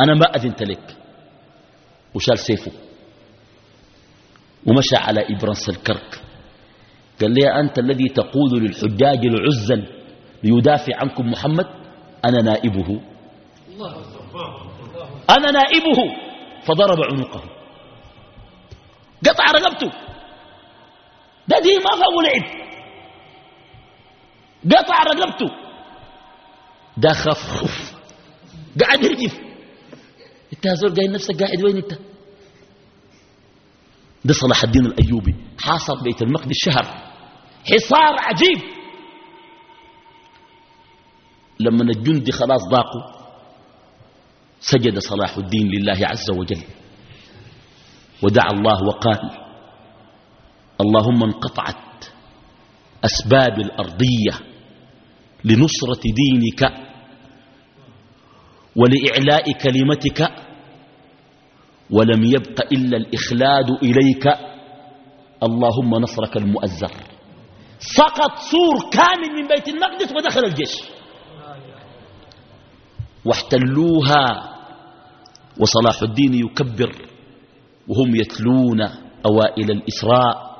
أنا ما أذنت لك. وشال سيفه. ومشى على إبرانس الكرك. قال لي أنت الذي تقول للحجاج العزل ليدافع عنكم محمد؟ أنا نائبه. أنا نائبه. فضرب عنقه. قطع رقبته. ده دي ما فهو لعب. قطع رقبته. ده خف خف. قاعد يرجف أنت هزول قايل نفسك قاعد وين أنت؟ ده صلاح الدين الأيوبي حاصر بيت المقدس شهر حصار عجيب. لما الجندي خلاص ضاقوا سجد صلاح الدين لله عز وجل. ودعا الله وقال اللهم انقطعت أسباب الأرضية لنصرة دينك ولإعلاء كلمتك ولم يبق إلا الإخلاد إليك. اللهم نصرك المؤزر. سقط سور كامل من بيت المقدس ودخل الجيش. واحتلوها وصلاح الدين يكبر وهم يتلون أوائل الإسراء.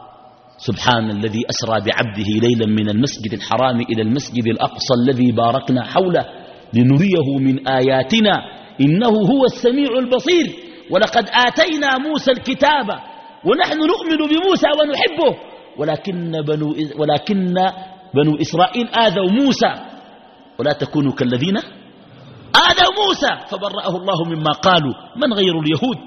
سبحان الذي أسرى بعبده ليلا من المسجد الحرام إلى المسجد الأقصى الذي باركنا حوله لنريه من آياتنا. إنه هو السميع البصير. ولقد آتينا موسى الكتاب ونحن نؤمن بموسى ونحبه. ولكن بنو, ولكن بنو إسرائيل آذوا موسى. ولا تكونوا كالذين آذوا موسى. فبرأه الله مما قالوا. من غير اليهود؟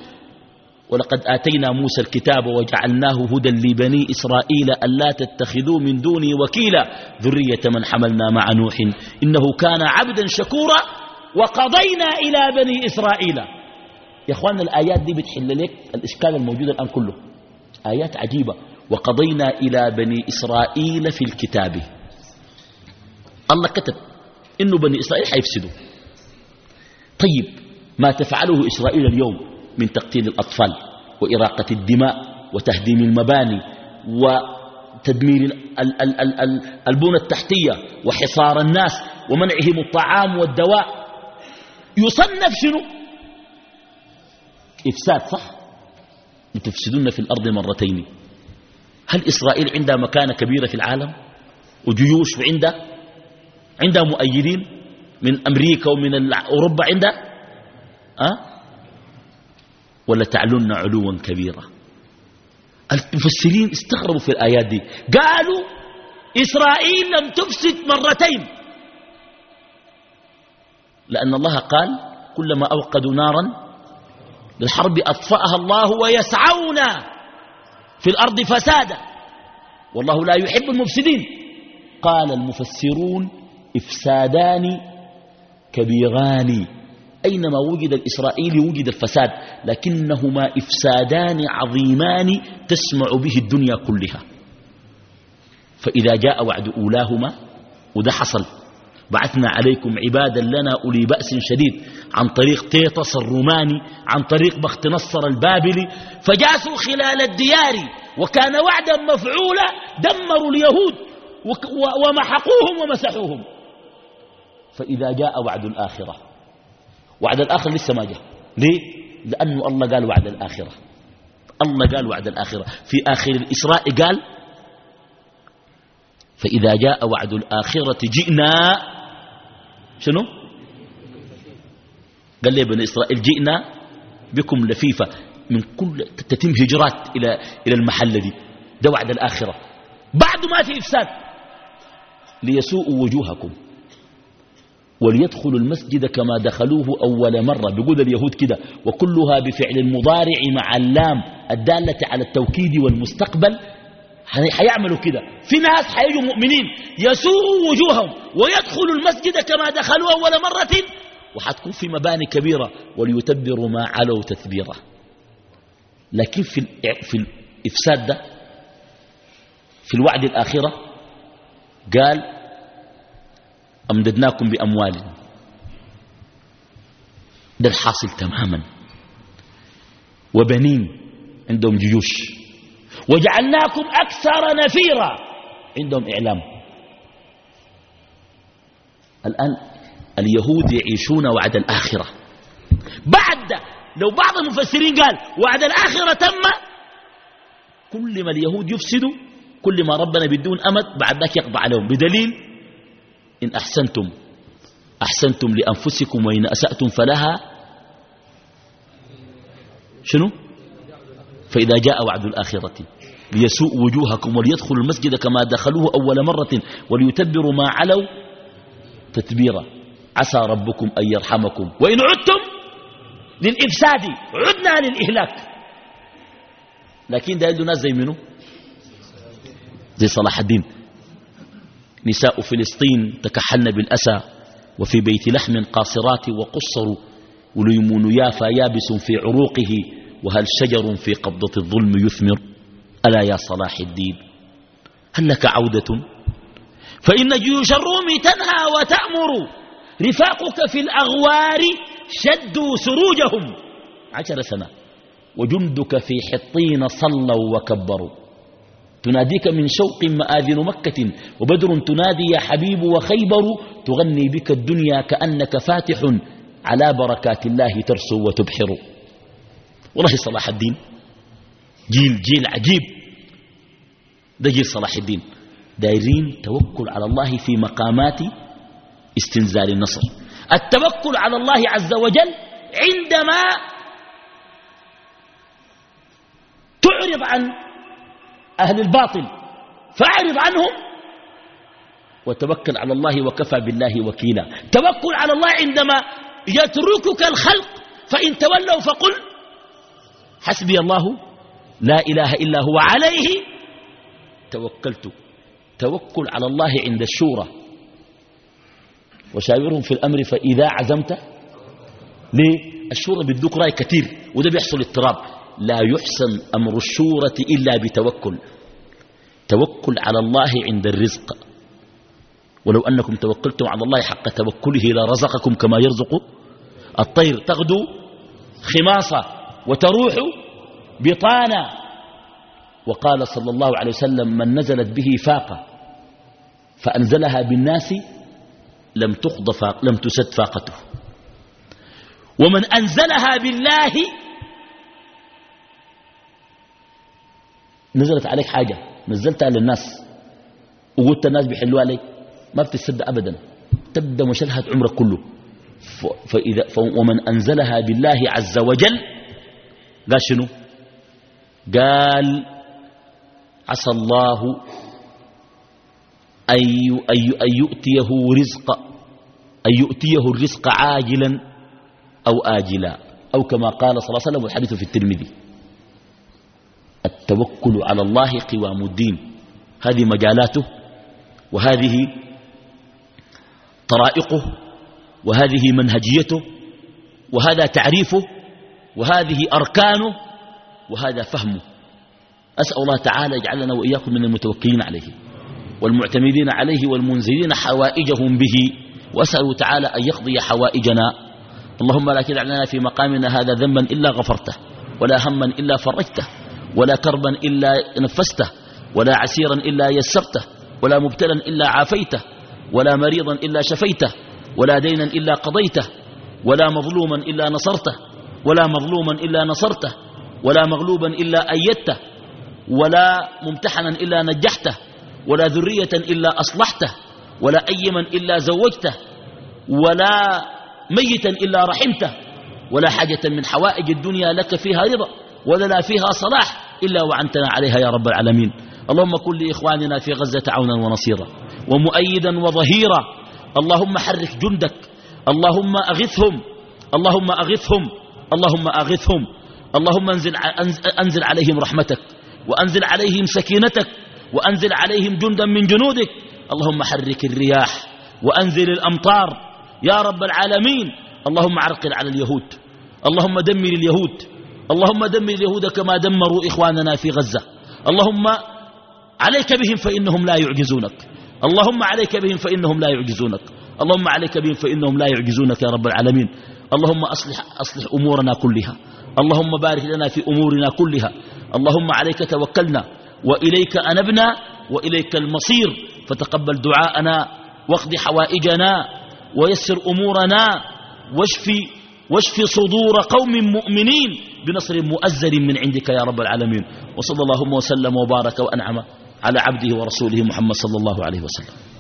ولقد آتينا موسى الكتاب وجعلناه هدى لبني إسرائيل ألا تتخذوا من دوني وكيلا. ذرية من حملنا مع نوح. إنه كان عبدا شكورا وقضينا إلى بني إسرائيل. يا أخوان الآيات دي بتحل لك الإشكال الموجود الآن كله. آيات عجيبة. وقضينا إلى بني إسرائيل في الكتاب. الله كتب إنه بني إسرائيل حيفسدوا. طيب ما تفعله إسرائيل اليوم من تقتيل الأطفال وإراقة الدماء وتهديم المباني وتدمير البنى التحتية وحصار الناس ومنعهم الطعام والدواء. يصنف شنو؟ إفساد صح؟ لتفسدون في الأرض مرتين. هل إسرائيل عندها مكانة كبيرة في العالم؟ وجيوش وعندها عندها مؤيدين من أمريكا ومن أوروبا عندها؟ أه؟ ولا تعلن علوا كبيرا المفسرين استغربوا في الآيات دي. قالوا إسرائيل لم تفسد مرتين. لأن الله قال كلما أوقدوا نارا للحرب أطفأها الله ويسعون. في الأرض فسادا. والله لا يحب المفسدين. قال المفسرون إفسادان كبيران أينما وجد الإسرائيلي وجد الفساد لكنهما إفسادان عظيمان تسمع به الدنيا كلها. فإذا جاء وعد أولاهما وده حصل. بعثنا عليكم عبادا لنا أولي بأس شديد عن طريق تيطس الروماني عن طريق بخت نصر البابلي فجاسوا خلال الديار وكان وعدا مفعولا دمروا اليهود ومحقوهم ومسحوهم. فإذا جاء وعد الآخرة وعد الآخرة لسه ما جاء. ليه؟ لأنه الله قال وعد الآخرة. الله قال وعد الآخرة. في آخر الإسراء قال فإذا جاء وعد الآخرة جئنا شنو؟ قال لي بني إسرائيل جئنا بكم لفيفة من كل تتم هجرات إلى, إلى المحل دي ده وعد الآخرة. بعد ما في إفساد ليسوءوا وجوهكم وليدخلوا المسجد كما دخلوه أول مرة. بيقول اليهود كده وكلها بفعل المضارع مع اللام الدالة على التوكيد والمستقبل حيعملوا كده. في ناس حيجوا مؤمنين يسوءوا وجوههم ويدخلوا المسجد كما دخلوا أول مرة وحتكون في مباني كبيرة وليتبروا ما علوا تثبيرا لكن في, في الإفساد ده في الوعد الآخرة قال أمددناكم بأموال. ده الحاصل تماما. وبنين عندهم جيوش. وجعلناكم أكثر نفيرا. عندهم إعلام. الآن اليهود يعيشون وعد الآخرة. بعد لو بعض المفسرين قال وعد الآخرة تم كل ما اليهود يفسدوا كل ما ربنا بدون أمد بعد ذاك يقضى عليهم. بدليل إن أحسنتم أحسنتم لأنفسكم وإن أسأتم فلها. شنو؟ فإذا جاء وعد الآخرة. ليسوء وجوهكم وليدخلوا المسجد كما دخلوه أول مرة وليتبروا ما علوا تتبيرا. عسى ربكم أن يرحمكم. وإن عدتم للإفساد عدنا للإهلاك. لكن ده ناس زي منه زي صلاح الدين. نساء فلسطين تكحلن بالأسى وفي بيت لحم قاصرات وقصروا وليمون يافا يابس في عروقه وهل شجر في قبضة الظلم يثمر؟ ألا يا صلاح الدين؟ لك عودة. فإن جيوش الروم تنهى وتأمر. رفاقك في الأغوار شدوا سروجهم. عشر سنة. وجندك في حطين صلوا وكبروا. تناديك من شوق مآذن مكة. وبدر تنادي يا حبيب وخيبر. تغني بك الدنيا كأنك فاتح. على بركات الله ترسو وتبحر. والله صلاح الدين. جيل جيل عجيب. ده جيل صلاح الدين. دايرين توكل على الله في مقامات استنزال النصر. التوكل على الله عز وجل عندما تعرض عن أهل الباطل فأعرض عنهم وتوكل على الله وكفى بالله وكيلا. توكل على الله عندما يتركك الخلق فإن تولوا فقل حسبي الله لا إله إلا هو عليه توكلت. توكل على الله عند الشورى. وشاورهم في الأمر فإذا عزمت ليه؟ الشورى بيدوك رأي كثير وده بيحصل اضطراب. لا يحسن أمر الشورة إلا بتوكل. توكل على الله عند الرزق. ولو أنكم توكلتم على الله حق توكله لرزقكم كما يرزق الطير. تغدو خماصة وتروح بطانة. وقال صلى الله عليه وسلم من نزلت به فاقة فأنزلها بالناس لم تخض فاق لم تسد فاقته. ومن أنزلها بالله نزلت عليك حاجة نزلتها للناس وقلت الناس بيحلوها عليك ما بتسد أبدا تبدأ مشلهة عمرك كله. فإذا ومن أنزلها بالله عز وجل قال شنو؟ قال عسى الله أن يؤتيه رزق أن يؤتيه الرزق عاجلا أو آجلا. أو كما قال صلى الله عليه وسلم والحديث في الترمذي التوكل على الله قوام الدين. هذه مجالاته وهذه طرائقه وهذه منهجيته وهذا تعريفه وهذه أركانه وهذا فهمه أسأل الله تعالى يجعلنا وإياكم من المتوكلين عليه والمعتمدين عليه والمنزلين حوائجهم به. وأسأله تعالى أن يقضي حوائجنا. اللهم لا تدع لنا في مقامنا هذا ذنبا إلا غفرته ولا هما إلا فرجته ولا كربا إلا نفسته ولا عسيرا إلا يسرته ولا مبتلا إلا عافيته ولا مريضا إلا شفيته ولا دينا إلا قضيته ولا مظلوما إلا نصرته ولا مظلوما إلا نصرته ولا مغلوبا إلا أيدته ولا ممتحنا إلا نجحته ولا ذرية إلا أصلحته ولا أيما إلا زوجته ولا ميتا إلا رحمته ولا حاجة من حوائج الدنيا لك فيها رضا ولا لا فيها صلاح إلا وعنتنا عليها يا رب العالمين. اللهم كن لإخواننا في غزة عونا ونصيرا ومؤيدا وظهيرا اللهم حرك جندك اللهم أغثهم اللهم أغثهم اللهم أغثهم. اللهم انزل, أنزل عليهم رحمتك وأنزل عليهم سكينتك وأنزل عليهم جندا من جنودك. اللهم حرك الرياح وأنزل الأمطار. يا رب العالمين اللهم عرقل على اليهود. اللهم دمر اليهود. اللهم دمر اليهود كما دمروا إخواننا في غزة. اللهم عليك بهم فإنهم لا يعجزونك. اللهم عليك بهم فإنهم لا يعجزونك. اللهم عليك بهم فإنهم لا يعجزونك يا رب العالمين. اللهم أصلح, أصلح أمورنا كلها. اللهم بارك لنا في أمورنا كلها. اللهم عليك توكلنا وإليك أنبنا وإليك المصير. فتقبل دعاءنا واقض حوائجنا ويسر أمورنا واشفي, واشفي صدور قوم مؤمنين بنصر مؤزر من عندك يا رب العالمين. وصلى اللهم وسلم وبارك وأنعم على عبده ورسوله محمد صلى الله عليه وسلم.